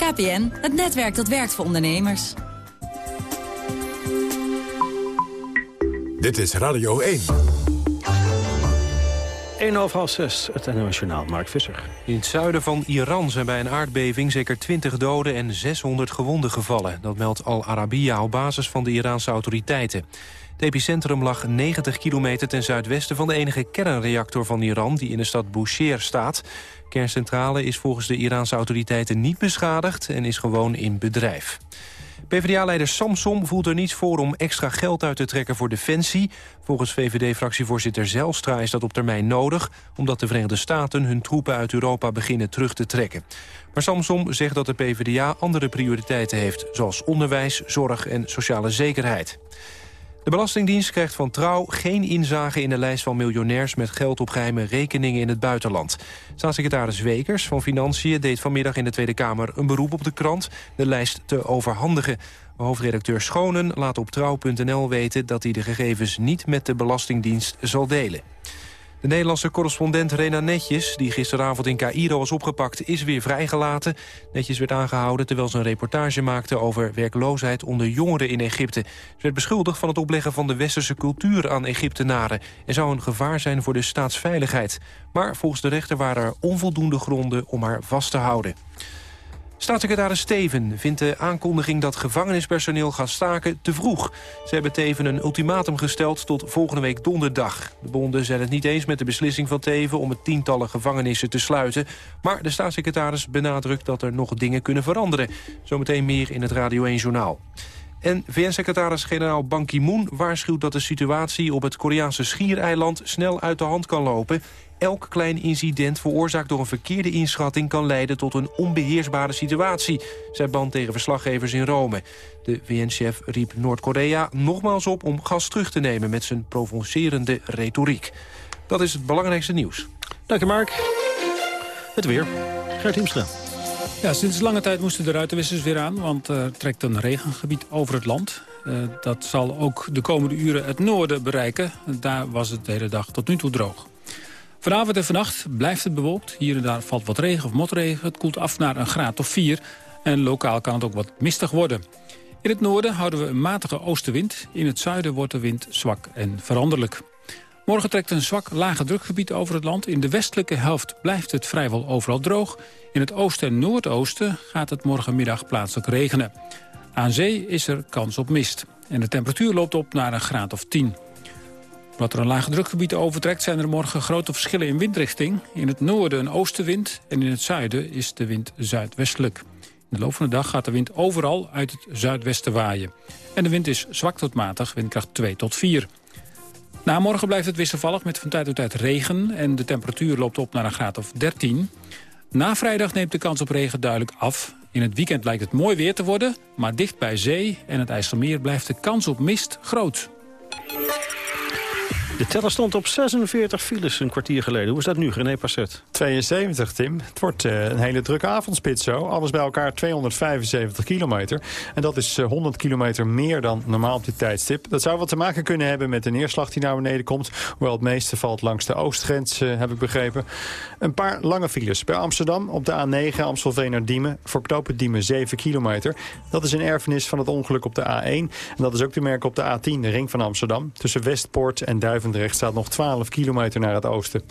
KPN, het netwerk dat werkt voor ondernemers. Dit is Radio 1. 1 over half 6, het internationaal. Mark Visser. In het zuiden van Iran zijn bij een aardbeving zeker 20 doden en 600 gewonden gevallen. Dat meldt Al Arabiya op basis van de Iraanse autoriteiten. Het epicentrum lag 90 kilometer ten zuidwesten van de enige kernreactor van Iran... die in de stad Bushehr staat. Kerncentrale is volgens de Iraanse autoriteiten niet beschadigd... en is gewoon in bedrijf. PvdA-leider Samsom voelt er niets voor om extra geld uit te trekken voor defensie. Volgens VVD-fractievoorzitter Zelstra is dat op termijn nodig... omdat de Verenigde Staten hun troepen uit Europa beginnen terug te trekken. Maar Samsom zegt dat de PvdA andere prioriteiten heeft... zoals onderwijs, zorg en sociale zekerheid. De Belastingdienst krijgt van Trouw geen inzage in de lijst van miljonairs... met geld op geheime rekeningen in het buitenland. Staatssecretaris Wekers van Financiën deed vanmiddag in de Tweede Kamer... een beroep op de krant de lijst te overhandigen. Hoofdredacteur Schonen laat op trouw.nl weten... dat hij de gegevens niet met de Belastingdienst zal delen. De Nederlandse correspondent Rena Netjes, die gisteravond in Cairo was opgepakt, is weer vrijgelaten. Netjes werd aangehouden terwijl ze een reportage maakte over werkloosheid onder jongeren in Egypte. Ze werd beschuldigd van het opleggen van de westerse cultuur aan Egyptenaren en zou een gevaar zijn voor de staatsveiligheid. Maar volgens de rechter waren er onvoldoende gronden om haar vast te houden. Staatssecretaris Steven vindt de aankondiging dat gevangenispersoneel gaat staken te vroeg. Ze hebben Teven een ultimatum gesteld tot volgende week donderdag. De bonden zijn het niet eens met de beslissing van Teven om het tientallen gevangenissen te sluiten. Maar de staatssecretaris benadrukt dat er nog dingen kunnen veranderen. Zometeen meer in het Radio 1-journaal. En VN-secretaris-generaal Ban Ki-moon waarschuwt dat de situatie op het Koreaanse schiereiland snel uit de hand kan lopen. Elk klein incident veroorzaakt door een verkeerde inschatting kan leiden tot een onbeheersbare situatie, zei Ban tegen verslaggevers in Rome. De VN-chef riep Noord-Korea nogmaals op om gas terug te nemen met zijn provocerende retoriek. Dat is het belangrijkste nieuws. Dank je, Mark. Het weer. Gert Hiemstra. Ja, sinds lange tijd moesten de ruitenwissers weer aan, want er trekt een regengebied over het land. Uh, dat zal ook de komende uren het noorden bereiken. Daar was het de hele dag tot nu toe droog. Vanavond en vannacht blijft het bewolkt. Hier en daar valt wat regen of motregen. Het koelt af naar een graad of 4. En lokaal kan het ook wat mistig worden. In het noorden houden we een matige oostenwind. In het zuiden wordt de wind zwak en veranderlijk. Morgen trekt een zwak lage drukgebied over het land. In de westelijke helft blijft het vrijwel overal droog. In het oosten en noordoosten gaat het morgenmiddag plaatselijk regenen. Aan zee is er kans op mist. En de temperatuur loopt op naar een graad of 10. Wat er een lage drukgebied overtrekt zijn er morgen grote verschillen in windrichting. In het noorden een oostenwind en in het zuiden is de wind zuidwestelijk. In de loop van de dag gaat de wind overal uit het zuidwesten waaien. En de wind is zwak tot matig, windkracht 2 tot 4. Na morgen blijft het wisselvallig met van tijd tot tijd regen... en de temperatuur loopt op naar een graad of 13. Na vrijdag neemt de kans op regen duidelijk af. In het weekend lijkt het mooi weer te worden, maar dicht bij zee en het IJsselmeer blijft de kans op mist groot. De teller stond op 46 files een kwartier geleden. Hoe is dat nu, René Passet? 72, Tim. Het wordt eh, een hele drukke avondspits zo. Alles bij elkaar 275 kilometer. En dat is eh, 100 kilometer meer dan normaal op dit tijdstip. Dat zou wat te maken kunnen hebben met de neerslag die naar beneden komt. Hoewel het meeste valt langs de oostgrens, eh, heb ik begrepen. Een paar lange files. Bij Amsterdam op de A9 Amstelveen naar Diemen. Voor knopen Diemen 7 kilometer. Dat is een erfenis van het ongeluk op de A1. En dat is ook te merken op de A10, de ring van Amsterdam. Tussen Westpoort en Duivendrecht staat nog 12 kilometer naar het oosten.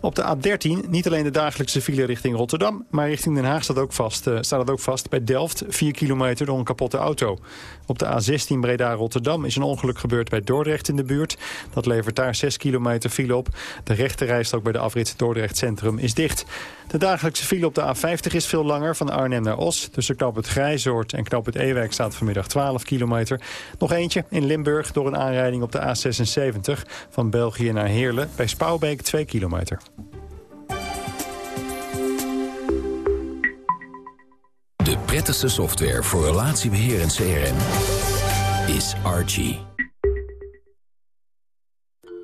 Op de A13 niet alleen de dagelijkse file richting Rotterdam... maar richting Den Haag staat, ook vast, eh, staat het ook vast. Bij Delft 4 kilometer door een kapotte auto. Op de A16 Breda-Rotterdam is een ongeluk gebeurd bij Dordrecht in de buurt. Dat levert daar 6 kilometer file op. De rechterrijstrook bij de afrit Dordrecht Centrum is dicht. De dagelijkse file op de A50 is veel langer, van Arnhem naar Os. Tussen knap het Grijzoord en knap het Ewijk staat vanmiddag 12 kilometer. Nog eentje in Limburg door een aanrijding op de A76... van België naar Heerlen, bij Spouwbeek 2 kilometer. Prettigste software voor relatiebeheer en CRM is Archie.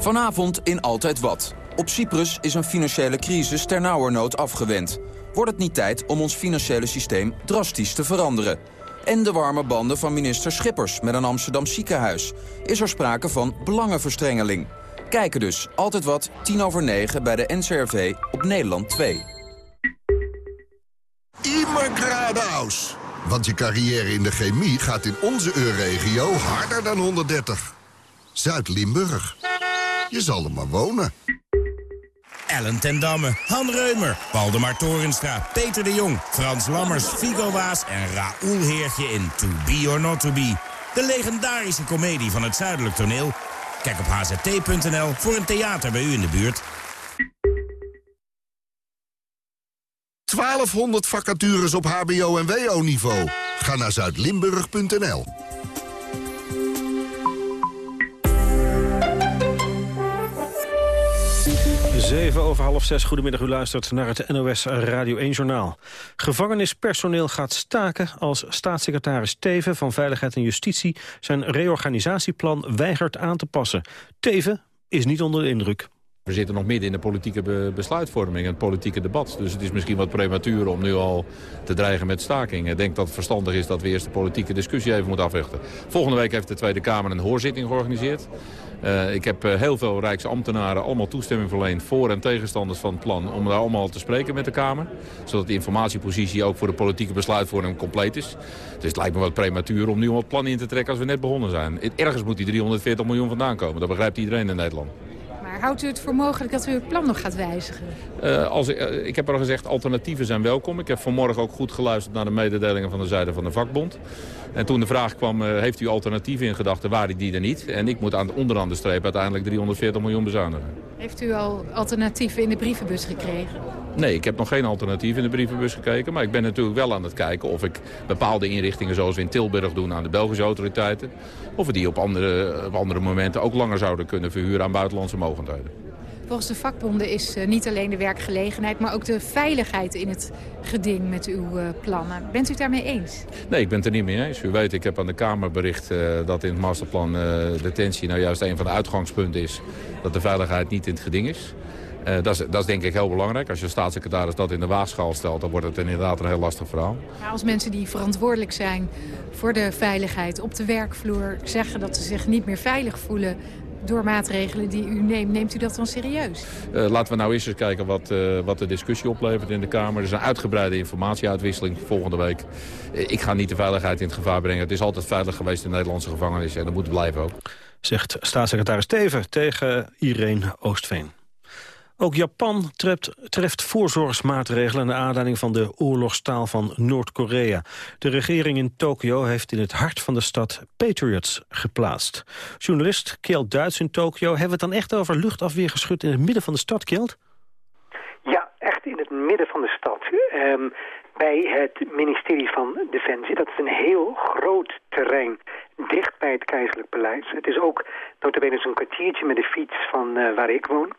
Vanavond in Altijd Wat. Op Cyprus is een financiële crisis ter nauwernood afgewend. Wordt het niet tijd om ons financiële systeem drastisch te veranderen? En de warme banden van minister Schippers met een Amsterdam ziekenhuis. Is er sprake van belangenverstrengeling? Kijken dus Altijd Wat, tien over negen bij de NCRV op Nederland 2. Immer. Want je carrière in de chemie gaat in onze EU-regio harder dan 130. Zuid-Limburg. Je zal er maar wonen. Ellen ten Damme, Han Reumer, Waldemar Torenstra, Peter de Jong... Frans Lammers, Figo Waas en Raoul Heertje in To Be or Not To Be. De legendarische komedie van het Zuidelijk Toneel. Kijk op hzt.nl voor een theater bij u in de buurt. 1200 vacatures op hbo- en wo-niveau. Ga naar zuidlimburg.nl. Zeven over half zes. Goedemiddag, u luistert naar het NOS Radio 1-journaal. Gevangenispersoneel gaat staken als staatssecretaris Teven van Veiligheid en Justitie zijn reorganisatieplan weigert aan te passen. Teven is niet onder de indruk. We zitten nog midden in de politieke be besluitvorming en het politieke debat. Dus het is misschien wat prematuur om nu al te dreigen met staking. Ik denk dat het verstandig is dat we eerst de politieke discussie even moeten afwachten. Volgende week heeft de Tweede Kamer een hoorzitting georganiseerd. Uh, ik heb uh, heel veel Rijksambtenaren allemaal toestemming verleend... voor- en tegenstanders van het plan om daar allemaal te spreken met de Kamer. Zodat de informatiepositie ook voor de politieke besluitvorming compleet is. Dus het lijkt me wat prematuur om nu al het plan in te trekken als we net begonnen zijn. Ergens moet die 340 miljoen vandaan komen. Dat begrijpt iedereen in Nederland. Houdt u het voor mogelijk dat u het plan nog gaat wijzigen? Uh, als uh, ik heb al gezegd, alternatieven zijn welkom. Ik heb vanmorgen ook goed geluisterd naar de mededelingen van de zijde van de vakbond. En toen de vraag kwam, uh, heeft u alternatieven in gedachten, waren die er niet? En ik moet aan de onderaan de streep uiteindelijk 340 miljoen bezuinigen. Heeft u al alternatieven in de brievenbus gekregen? Nee, ik heb nog geen alternatief in de brievenbus gekeken. Maar ik ben natuurlijk wel aan het kijken of ik bepaalde inrichtingen zoals we in Tilburg doen aan de Belgische autoriteiten. Of we die op andere, op andere momenten ook langer zouden kunnen verhuren aan buitenlandse mogendheden. Volgens de vakbonden is uh, niet alleen de werkgelegenheid... maar ook de veiligheid in het geding met uw uh, plannen. Bent u het daarmee eens? Nee, ik ben het er niet mee eens. U weet, ik heb aan de Kamer bericht uh, dat in het masterplan detentie... nou juist een van de uitgangspunten is dat de veiligheid niet in het geding is. Uh, dat, is, dat is denk ik heel belangrijk. Als je staatssecretaris dat in de waagschaal stelt... dan wordt het inderdaad een heel lastig verhaal. Maar als mensen die verantwoordelijk zijn voor de veiligheid op de werkvloer... zeggen dat ze zich niet meer veilig voelen door maatregelen die u neemt, neemt u dat dan serieus? Uh, laten we nou eerst eens kijken wat, uh, wat de discussie oplevert in de Kamer. Er is een uitgebreide informatieuitwisseling volgende week. Uh, ik ga niet de veiligheid in het gevaar brengen. Het is altijd veilig geweest in de Nederlandse gevangenis en dat moet blijven ook. Zegt staatssecretaris Teven tegen Irene Oostveen. Ook Japan treft, treft voorzorgsmaatregelen naar aanleiding van de oorlogstaal van Noord-Korea. De regering in Tokio heeft in het hart van de stad Patriots geplaatst. Journalist Kjeld Duits in Tokio. Hebben we het dan echt over luchtafweergeschut in het midden van de stad, Kjeld? Ja, echt in het midden van de stad. Um, bij het ministerie van Defensie. Dat is een heel groot terrein dicht bij het keizerlijk paleis. Het is ook notabene zo'n kwartiertje met de fiets van uh, waar ik woon.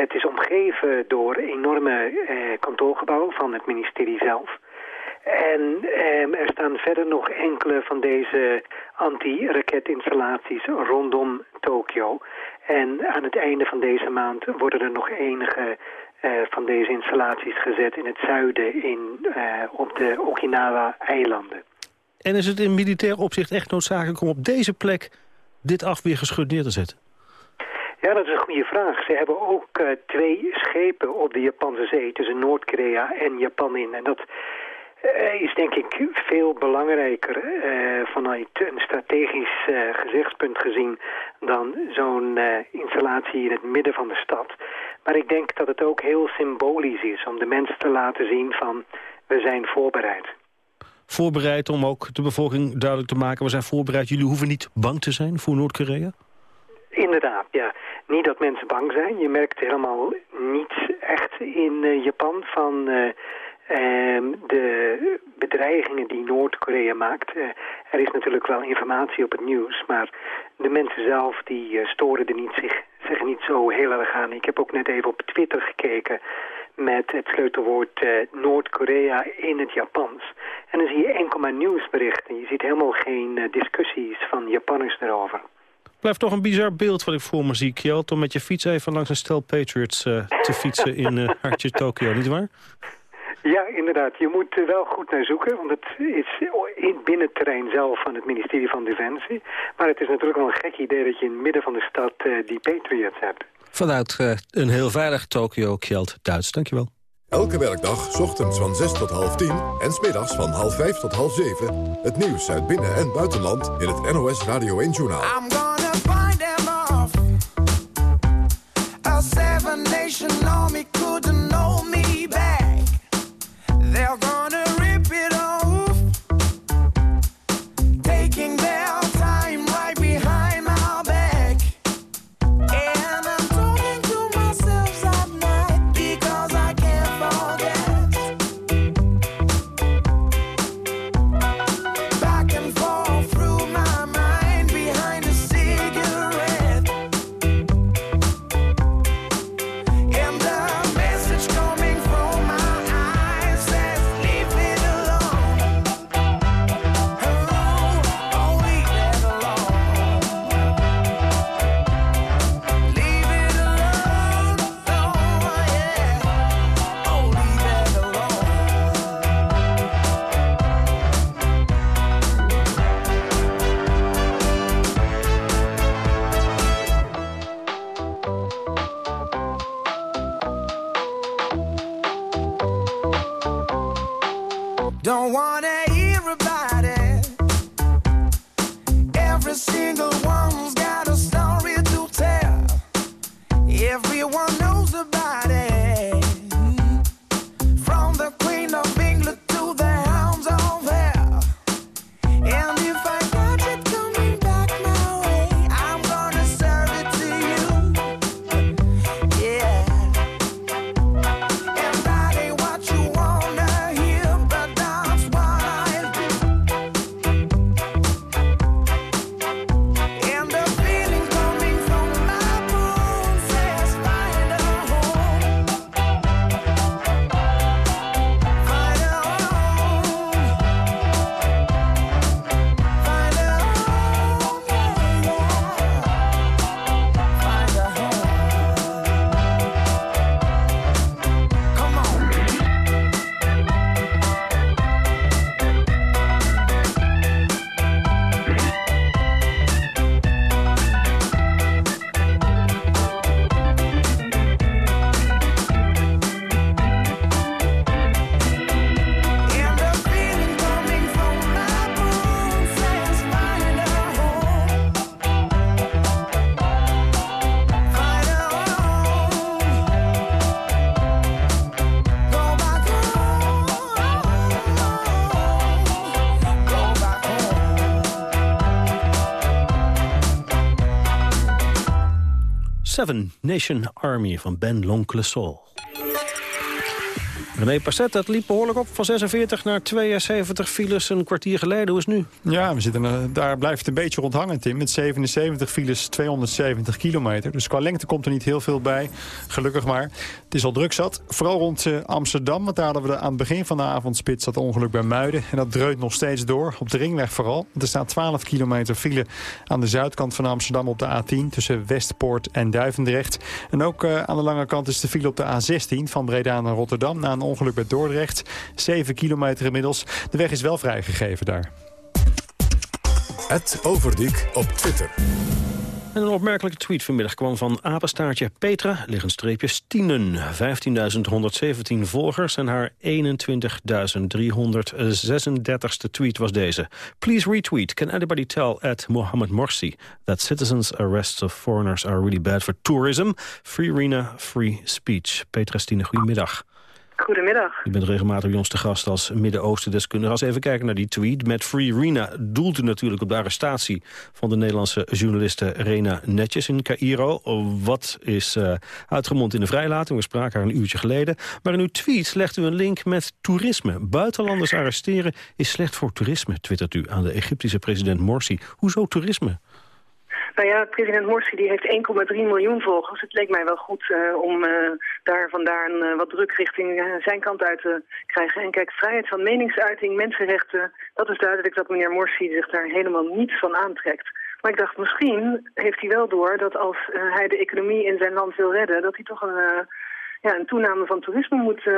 Het is omgeven door enorme eh, kantoorgebouwen van het ministerie zelf. En eh, er staan verder nog enkele van deze anti-raketinstallaties rondom Tokio. En aan het einde van deze maand worden er nog enige uh, van deze installaties gezet in het zuiden in, uh, op de Okinawa-eilanden. En is het in militair opzicht echt noodzakelijk om op deze plek dit afweergeschut neer te zetten? Ja, dat is een goede vraag. Ze hebben ook uh, twee schepen op de Japanse zee tussen Noord-Korea en Japan in. En dat uh, is denk ik veel belangrijker uh, vanuit een strategisch gezichtspunt gezien dan zo'n installatie in het midden van de stad. Maar ik denk dat het ook heel symbolisch is om de mensen te laten zien van we zijn voorbereid. Voorbereid om ook de bevolking duidelijk te maken, we zijn voorbereid. Jullie hoeven niet bang te zijn voor Noord-Korea? Inderdaad, ja. Niet dat mensen bang zijn. Je merkt helemaal niets echt in uh, Japan van uh, uh, de bedreigingen die Noord-Korea maakt. Eh, er is natuurlijk wel informatie op het nieuws, maar de mensen zelf die storen er niet zich, zich niet zo heel erg aan. Ik heb ook net even op Twitter gekeken met het sleutelwoord Noord-Korea in het Japans. En dan zie je enkel maar nieuwsberichten. Je ziet helemaal geen discussies van Japanners erover. Blijft toch een bizar beeld wat ik voor me zie, Kjeld... om met je fiets even langs een stel Patriots uh, te fietsen in uh, hartje Tokio, nietwaar? Ja, inderdaad. Je moet er wel goed naar zoeken, want het is in binnen het terrein zelf van het ministerie van Defensie. Maar het is natuurlijk wel een gek idee dat je in het midden van de stad uh, die Patriots hebt. Vanuit een heel veilig Tokio, Kjeld Duits. Dankjewel. Elke werkdag, ochtends van 6 tot half 10 en smiddags van half 5 tot half 7... het nieuws uit binnen- en buitenland in het NOS Radio 1-journaal. Every single one's got a story to tell. Everyone Seven Nation Army van Ben L'Oncle. René Passet, dat liep behoorlijk op van 46 naar 72 files een kwartier geleden. Hoe is het nu? Ja, we zitten, eh, daar blijft het een beetje rondhangen, Tim. Met 77 files, 270 kilometer. Dus qua lengte komt er niet heel veel bij. Gelukkig maar. Het is al druk zat. Vooral rond uh, Amsterdam, want daar hadden we aan het begin van de avondspits... dat ongeluk bij Muiden. En dat dreunt nog steeds door, op de ringweg vooral. Er staat 12 kilometer file aan de zuidkant van Amsterdam op de A10... tussen Westpoort en Duivendrecht. En ook uh, aan de lange kant is de file op de A16 van Breda naar Rotterdam... na een ongeluk bij Dordrecht. 7 kilometer inmiddels. De weg is wel vrijgegeven daar. Het Overdiek op Twitter. En een opmerkelijke tweet vanmiddag kwam van apenstaartje Petra, liggen streepjes Tienen. 15.117 volgers en haar 21.336ste tweet was deze. Please retweet. Can anybody tell at Mohammed Morsi that citizens' arrests of foreigners are really bad for tourism? Free Rina, free speech. Petra Stine, goedemiddag. Goedemiddag. U bent regelmatig bij ons te gast als Midden-Oosten-deskundige. Als we even kijken naar die tweet met Free Rina... doelt u natuurlijk op de arrestatie van de Nederlandse journaliste Rena Netjes in Cairo. Wat is uh, uitgemond in de vrijlating? We spraken haar een uurtje geleden. Maar in uw tweet legt u een link met toerisme. Buitenlanders arresteren is slecht voor toerisme, twittert u aan de Egyptische president Morsi. Hoezo toerisme? Nou ja, president Morsi die heeft 1,3 miljoen volgers. Het leek mij wel goed uh, om uh, daar vandaan uh, wat druk richting zijn kant uit te krijgen. En kijk, vrijheid van meningsuiting, mensenrechten... dat is duidelijk dat meneer Morsi zich daar helemaal niets van aantrekt. Maar ik dacht, misschien heeft hij wel door dat als hij de economie in zijn land wil redden... dat hij toch een, ja, een toename van toerisme moet,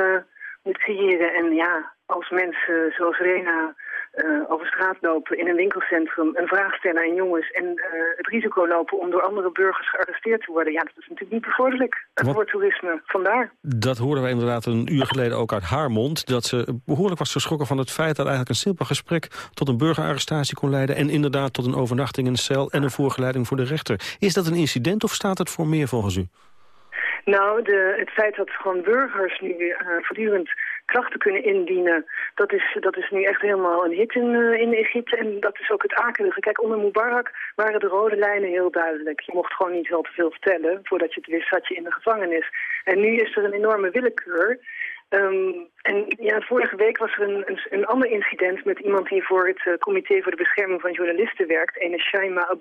moet creëren. En ja, als mensen zoals Rena uh, over straat lopen in een winkelcentrum, een vraag stellen aan jongens en uh, het risico lopen om door andere burgers gearresteerd te worden. Ja, dat is natuurlijk niet bevorderlijk voor toerisme. Vandaar. Dat hoorden we inderdaad een uur geleden ook uit haar mond. Dat ze behoorlijk was geschrokken van het feit dat eigenlijk een simpel gesprek tot een burgerarrestatie kon leiden. En inderdaad tot een overnachting in de cel en een voorgeleiding voor de rechter. Is dat een incident of staat het voor meer volgens u? Nou, de, het feit dat gewoon burgers nu uh, voortdurend klachten kunnen indienen, dat is, dat is nu echt helemaal een hit in, uh, in Egypte. En dat is ook het akelige. Kijk, onder Mubarak waren de rode lijnen heel duidelijk. Je mocht gewoon niet heel te veel vertellen. Voordat je het wist, zat je in de gevangenis. En nu is er een enorme willekeur. Um, en ja, vorige week was er een, een, een, ander incident met iemand die voor het uh, Comité voor de Bescherming van Journalisten werkt, een Shaima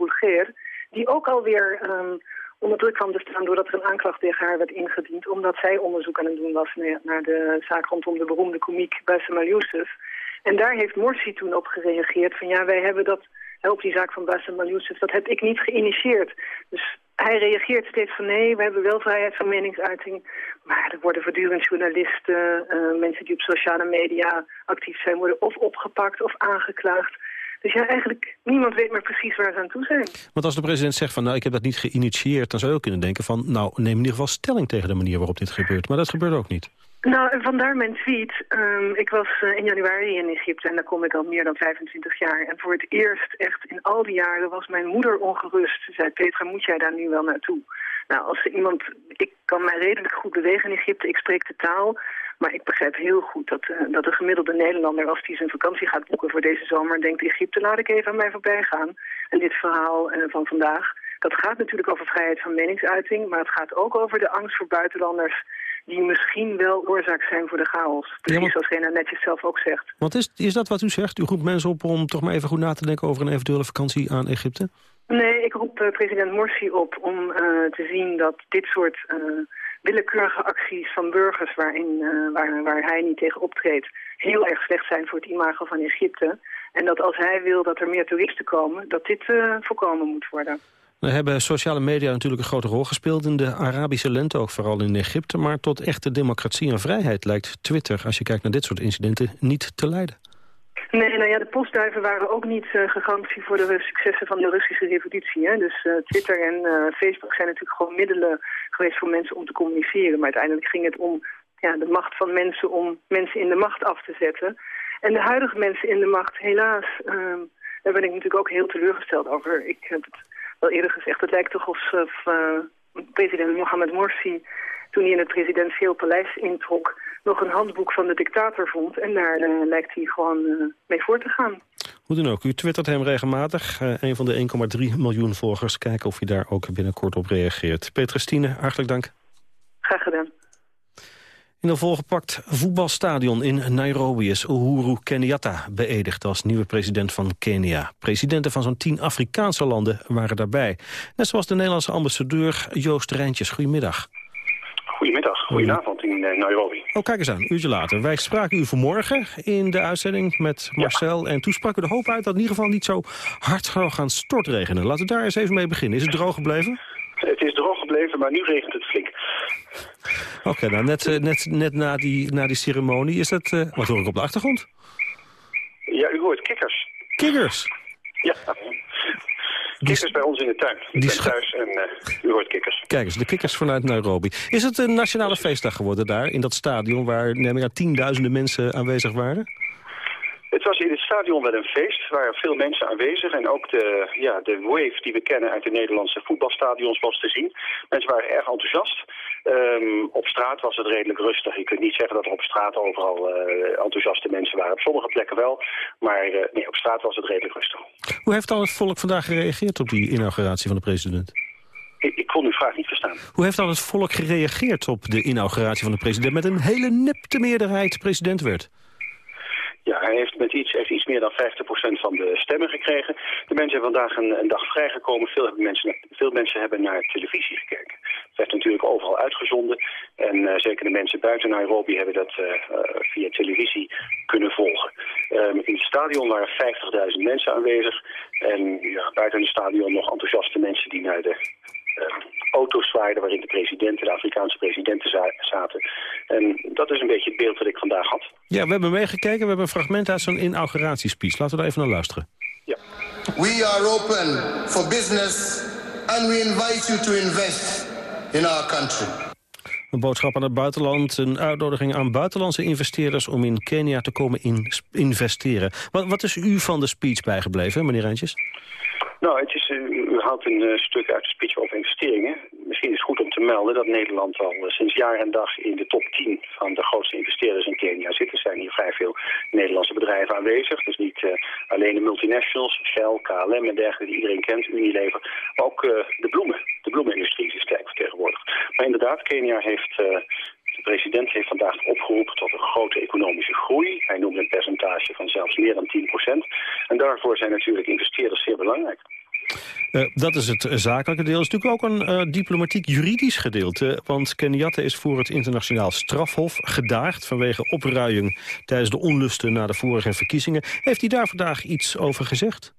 die ook alweer um, onder druk kwam te staan doordat er een aanklacht tegen haar werd ingediend... omdat zij onderzoek aan het doen was naar de zaak rondom de beroemde komiek Bassem al-Youssef. En daar heeft Morsi toen op gereageerd van ja, wij hebben dat op die zaak van Bassem al-Youssef, dat heb ik niet geïnitieerd. Dus hij reageert steeds van nee, we hebben wel vrijheid van meningsuiting. Maar er worden voortdurend journalisten, uh, mensen die op sociale media actief zijn, worden of opgepakt of aangeklaagd. Dus ja, eigenlijk niemand weet maar precies waar ze aan toe zijn. Want als de president zegt van nou ik heb dat niet geïnitieerd... dan zou je ook kunnen denken van nou neem in ieder geval stelling tegen de manier waarop dit gebeurt. Maar dat gebeurt ook niet. Nou, en vandaar mijn tweet. Um, ik was uh, in januari in Egypte en daar kom ik al meer dan 25 jaar. En voor het eerst, echt in al die jaren, was mijn moeder ongerust. Ze zei, Petra, moet jij daar nu wel naartoe? Nou, als iemand... Ik kan mij redelijk goed bewegen in Egypte, ik spreek de taal... Maar ik begrijp heel goed dat, uh, dat de gemiddelde Nederlander... als die zijn vakantie gaat boeken voor deze zomer... denkt, Egypte laat ik even aan mij voorbij gaan. En dit verhaal uh, van vandaag... dat gaat natuurlijk over vrijheid van meningsuiting... maar het gaat ook over de angst voor buitenlanders die misschien wel oorzaak zijn voor de chaos. Precies ja, zoals Rena netjes zelf ook zegt. Want is, is dat wat u zegt? U roept mensen op om toch maar even goed na te denken over een eventuele vakantie aan Egypte? Nee, ik roep uh, president Morsi op om uh, te zien dat dit soort uh, willekeurige acties van burgers waarin, uh, waar, waar hij niet tegen optreedt, heel erg slecht zijn voor het imago van Egypte. En dat als hij wil dat er meer toeristen komen, dat dit uh, voorkomen moet worden. We hebben sociale media natuurlijk een grote rol gespeeld in de Arabische lente, ook vooral in Egypte. Maar tot echte democratie en vrijheid lijkt Twitter, als je kijkt naar dit soort incidenten, niet te leiden. Nee, nou ja, de postduiven waren ook niet uh, garantie voor de successen van de Russische revolutie. Hè? Dus uh, Twitter en uh, Facebook zijn natuurlijk gewoon middelen geweest voor mensen om te communiceren. Maar uiteindelijk ging het om ja, de macht van mensen om mensen in de macht af te zetten. En de huidige mensen in de macht, helaas, ehm, daar ben ik natuurlijk ook heel teleurgesteld over. Ik heb het wel eerder gezegd, het lijkt toch alsof president Mohamed Morsi toen hij in het presidentieel paleis introk... nog een handboek van de dictator vond. En daar uh, lijkt hij gewoon uh, mee voor te gaan. Hoe dan ook, u twittert hem regelmatig. Uh, een van de 1,3 miljoen volgers. Kijken of hij daar ook binnenkort op reageert. Petristine, hartelijk dank. Graag gedaan. In een volgepakt voetbalstadion in Nairobi is Uhuru Kenyatta beëdigd als nieuwe president van Kenia. Presidenten van zo'n tien Afrikaanse landen waren daarbij. Net zoals de Nederlandse ambassadeur Joost Rijntjes. Goedemiddag. Goedemiddag, goedenavond in eh, Nairobi. Oh, kijk eens aan, een uurtje later. Wij spraken u vanmorgen in de uitzending met Marcel... en toen sprak u de hoop uit dat in ieder geval niet zo hard zou gaan stortregenen. Laten we daar eens even mee beginnen. Is het droog gebleven? Het is droog gebleven, maar nu regent het flink. Oké, nou net, eh, net, net na, die, na die ceremonie is dat... Uh, wat hoor ik op de achtergrond? Ja, u hoort kikkers. Kikkers? Ja. Kikkers bij ons in de tuin. Ik ben thuis en uh, u hoort kikkers. Kijk eens, de kikkers vanuit Nairobi. Is het een nationale feestdag geworden daar, in dat stadion... waar neem ik aan, tienduizenden mensen aanwezig waren? Het was in het stadion wel een feest, er waren veel mensen aanwezig. En ook de, ja, de wave die we kennen uit de Nederlandse voetbalstadions was te zien. Mensen waren erg enthousiast. Um, op straat was het redelijk rustig. Je kunt niet zeggen dat er op straat overal uh, enthousiaste mensen waren. Op sommige plekken wel, maar uh, nee, op straat was het redelijk rustig. Hoe heeft dan het volk vandaag gereageerd op die inauguratie van de president? Ik, ik kon uw vraag niet verstaan. Hoe heeft dan het volk gereageerd op de inauguratie van de president... met een hele nipte meerderheid president werd? Ja, hij heeft met iets, heeft iets meer dan 50% van de stemmen gekregen. De mensen hebben vandaag een, dag vrijgekomen. Veel, mensen, veel mensen hebben naar televisie gekeken. Het werd natuurlijk overal uitgezonden. En uh, zeker de mensen buiten Nairobi hebben dat uh, uh, via televisie kunnen volgen. Um, in het stadion waren 50.000 mensen aanwezig. En ja, buiten het stadion nog enthousiaste mensen die naar de auto's zwaaiden waarin de presidenten, de Afrikaanse presidenten zaten. En dat is een beetje het beeld dat ik vandaag had. Ja, we hebben meegekeken. We hebben een fragment uit zo'n inauguratiespeech. Laten we daar even naar luisteren. Ja. We are open for business and we invite you to invest in our country. Een boodschap aan het buitenland, een uitnodiging aan buitenlandse investeerders... om in Kenia te komen in investeren. Wat, wat is u van de speech bijgebleven, meneer Rijntjes? Nou, het is, u haalt een uh, stuk uit de speech over investeringen. Misschien is het goed om te melden dat Nederland al uh, sinds jaar en dag in de top 10 van de grootste investeerders in Kenia zit. Er zijn hier vrij veel Nederlandse bedrijven aanwezig. Dus niet uh, alleen de multinationals, Shell, KLM en dergelijke die iedereen kent, Unilever. Maar ook de bloemen, de bloemenindustrie is sterk vertegenwoordigd. Maar inderdaad, Kenia heeft... De president heeft vandaag opgeroepen tot een grote economische groei. Hij noemde een percentage van zelfs meer dan 10% En daarvoor zijn natuurlijk investeerders zeer belangrijk. Uh, dat is het zakelijke deel. Er is natuurlijk ook een uh, diplomatiek-juridisch gedeelte. Want Kenyatta is voor het internationaal strafhof gedaagd... vanwege opruiing tijdens de onlusten na de vorige verkiezingen. Heeft hij daar vandaag iets over gezegd?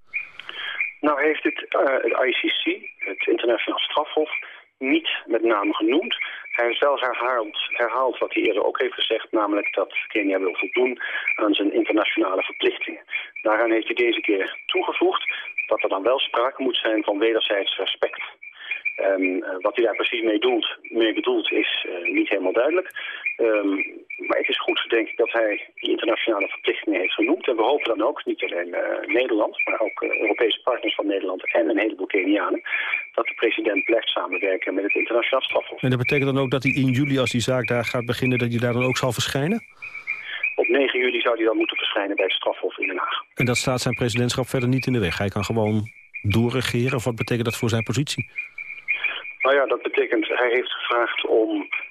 Nou, heeft het, uh, het ICC, het internationaal strafhof, niet met name genoemd. Hij heeft wel herhaald, herhaald wat hij eerder ook heeft gezegd, namelijk dat Kenia wil voldoen aan zijn internationale verplichtingen. Daaraan heeft hij deze keer toegevoegd dat er dan wel sprake moet zijn van wederzijds respect. En uh, wat hij daar precies mee, doelt, mee bedoelt is uh, niet helemaal duidelijk. Um, maar het is goed, denk ik, dat hij die internationale verplichtingen heeft genoemd. En we hopen dan ook, niet alleen uh, Nederland, maar ook Europese partners van Nederland en een heleboel Kenianen, dat de president blijft samenwerken met het internationaal strafhof. En dat betekent dan ook dat hij in juli, als die zaak daar gaat beginnen, dat hij daar dan ook zal verschijnen? Op 9 juli zou hij dan moeten verschijnen bij het strafhof in Den Haag. En dat staat zijn presidentschap verder niet in de weg? Hij kan gewoon doorregeren? Of wat betekent dat voor zijn positie? Nou ja, dat betekent, hij heeft gevraagd om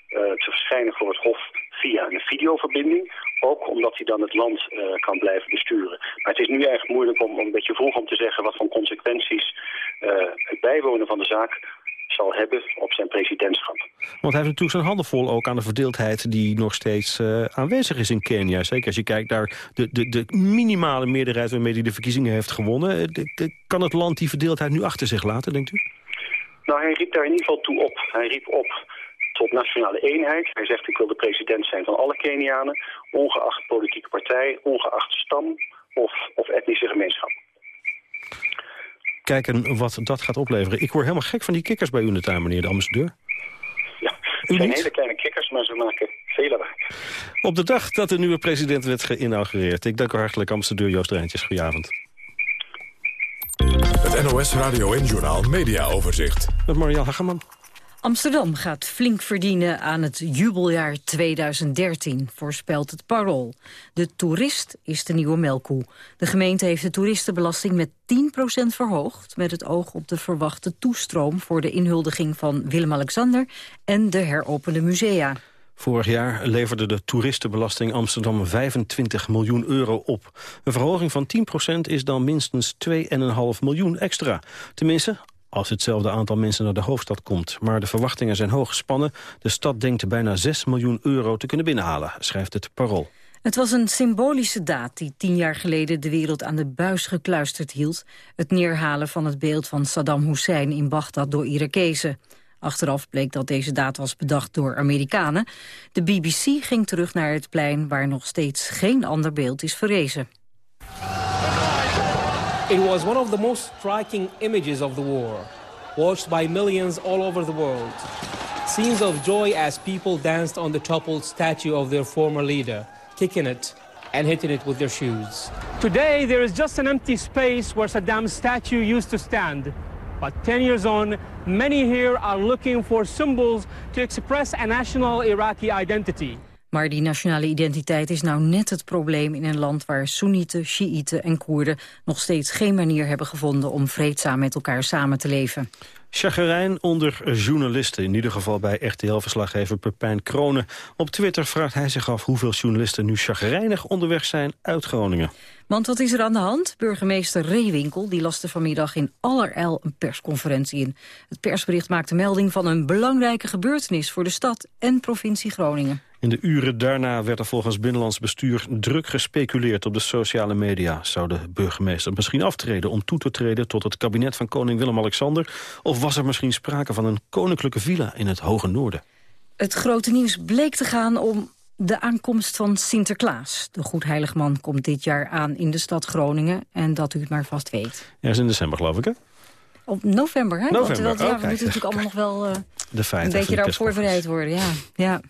uh, te verschijnen voor het hof via een videoverbinding. Ook omdat hij dan het land uh, kan blijven besturen. Maar het is nu eigenlijk moeilijk om, om een beetje vroeg om te zeggen wat voor consequenties uh, het bijwonen van de zaak zal hebben op zijn presidentschap. Want hij heeft natuurlijk zijn handen vol ook aan de verdeeldheid die nog steeds uh, aanwezig is in Kenia. Zeker als je kijkt naar de, de, de minimale meerderheid waarmee hij de verkiezingen heeft gewonnen. De, de, kan het land die verdeeldheid nu achter zich laten, denkt u? Nou, hij riep daar in ieder geval toe op. Hij riep op tot nationale eenheid. Hij zegt ik wil de president zijn van alle Kenianen, ongeacht politieke partij, ongeacht stam of, of etnische gemeenschap kijken wat dat gaat opleveren. Ik word helemaal gek van die kikkers bij u in de tuin, meneer de ambassadeur. Ja, het zijn hele kleine kikkers, maar ze maken veel lawaai. Op de dag dat de nieuwe president werd geïnaugureerd. Ik dank u hartelijk, ambassadeur Joost Rijntjes. Goedenavond. Het NOS Radio en Journaal Media Overzicht. Met Marian Hageman. Amsterdam gaat flink verdienen aan het jubeljaar 2013, voorspelt het Parool. De toerist is de nieuwe melkkoe. De gemeente heeft de toeristenbelasting met 10% verhoogd... met het oog op de verwachte toestroom voor de inhuldiging van Willem-Alexander... en de heropende musea. Vorig jaar leverde de toeristenbelasting Amsterdam 25 miljoen euro op. Een verhoging van 10% is dan minstens 2,5 miljoen extra. Tenminste, als hetzelfde aantal mensen naar de hoofdstad komt. Maar de verwachtingen zijn hoog gespannen. De stad denkt bijna 6 miljoen euro te kunnen binnenhalen, schrijft het Parool. Het was een symbolische daad die tien jaar geleden de wereld aan de buis gekluisterd hield. Het neerhalen van het beeld van Saddam Hussein in Bagdad door Irakezen. Achteraf bleek dat deze daad was bedacht door Amerikanen. De BBC ging terug naar het plein waar nog steeds geen ander beeld is verrezen. It was one of the most striking images of the war, watched by millions all over the world. Scenes of joy as people danced on the toppled statue of their former leader, kicking it and hitting it with their shoes. Today, there is just an empty space where Saddam's statue used to stand. But 10 years on, many here are looking for symbols to express a national Iraqi identity. Maar die nationale identiteit is nou net het probleem in een land waar Soenieten, Shiiten en Koerden nog steeds geen manier hebben gevonden om vreedzaam met elkaar samen te leven. Chagrijn onder journalisten, in ieder geval bij RTL-verslaggever Pepijn Kronen. Op Twitter vraagt hij zich af hoeveel journalisten nu chagrijnig onderweg zijn uit Groningen. Want wat is er aan de hand? Burgemeester Reewinkel die laste vanmiddag in allerijl een persconferentie in. Het persbericht maakte melding van een belangrijke gebeurtenis voor de stad en provincie Groningen. In de uren daarna werd er volgens Binnenlands Bestuur druk gespeculeerd op de sociale media. Zou de burgemeester misschien aftreden om toe te treden tot het kabinet van koning Willem-Alexander? Of was er misschien sprake van een koninklijke villa in het hoge noorden? Het grote nieuws bleek te gaan om de aankomst van Sinterklaas. De Goedheiligman komt dit jaar aan in de stad Groningen. En dat u het maar vast weet. Ja, is in december geloof ik hè? Op november, hè? November, Want, ja, oh, we moeten natuurlijk allemaal nog wel uh, De feiten een beetje daarop voorbereid worden. Ja. Ja.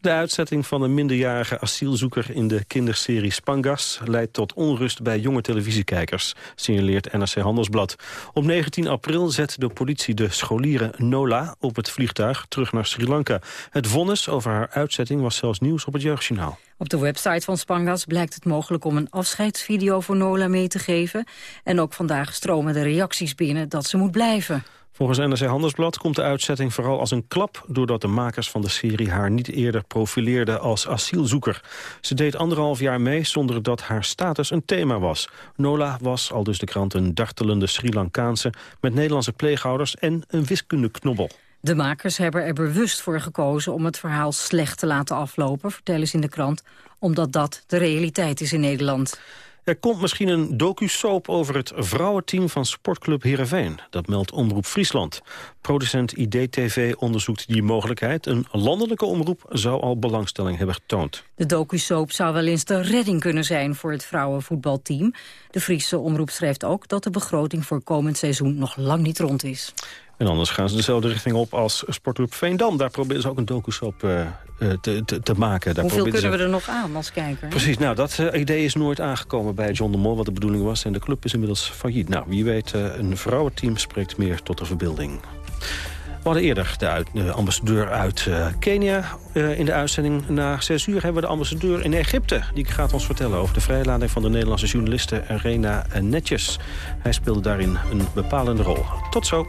De uitzetting van een minderjarige asielzoeker in de kinderserie Spangas... leidt tot onrust bij jonge televisiekijkers, signaleert NRC Handelsblad. Op 19 april zet de politie de scholieren Nola op het vliegtuig terug naar Sri Lanka. Het vonnis over haar uitzetting was zelfs nieuws op het Jeugdjournaal. Op de website van Spangas blijkt het mogelijk om een afscheidsvideo voor Nola mee te geven. En ook vandaag stromen de reacties binnen dat ze moet blijven. Volgens NRC Handelsblad komt de uitzetting vooral als een klap... doordat de makers van de serie haar niet eerder profileerden als asielzoeker. Ze deed anderhalf jaar mee zonder dat haar status een thema was. Nola was, al dus de krant, een dartelende Sri Lankaanse... met Nederlandse pleegouders en een wiskundeknobbel. De makers hebben er bewust voor gekozen om het verhaal slecht te laten aflopen, vertellen ze in de krant, omdat dat de realiteit is in Nederland. Er komt misschien een docu-soap over het vrouwenteam van sportclub Heerenveen. Dat meldt Omroep Friesland. Producent IDTV onderzoekt die mogelijkheid. Een landelijke omroep zou al belangstelling hebben getoond. De docu-soap zou wel eens de redding kunnen zijn voor het vrouwenvoetbalteam. De Friese omroep schrijft ook dat de begroting voor komend seizoen nog lang niet rond is. En anders gaan ze dezelfde richting op als sportclub Veendam. Daar proberen ze ook een docu-soap uh, te, te, te, maken. Daar Hoeveel kunnen ze... we er nog aan als kijker? Precies, nou dat uh, idee is nooit aangekomen bij John de Mol... wat de bedoeling was en de club is inmiddels failliet. Nou, wie weet, uh, een vrouwenteam spreekt meer tot de verbeelding. We hadden eerder de, uit, de ambassadeur uit uh, Kenia uh, in de uitzending. Na zes uur hebben we de ambassadeur in Egypte. Die gaat ons vertellen over de vrijlating van de Nederlandse journaliste Rena Netjes. Hij speelde daarin een bepalende rol. Tot zo.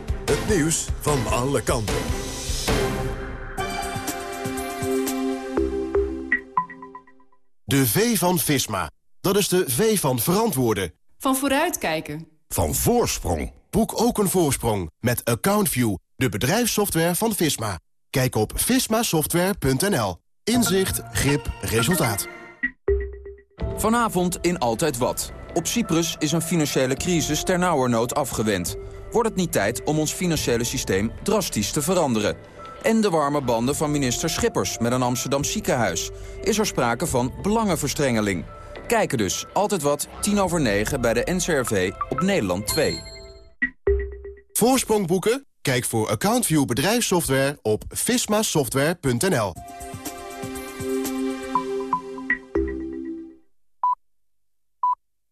Het nieuws van alle kanten. De V van Visma. Dat is de V van verantwoorden. Van vooruitkijken. Van voorsprong. Boek ook een voorsprong met AccountView, de bedrijfssoftware van Visma. Kijk op vismasoftware.nl. Inzicht, grip, resultaat. Vanavond in Altijd Wat. Op Cyprus is een financiële crisis ternauwernood afgewend. Wordt het niet tijd om ons financiële systeem drastisch te veranderen? En de warme banden van minister Schippers met een Amsterdam ziekenhuis. Is er sprake van belangenverstrengeling? Kijken dus. Altijd wat, tien over negen bij de NCRV op Nederland 2. Voorsprong boeken? Kijk voor AccountView bedrijfssoftware op vismasoftware.nl.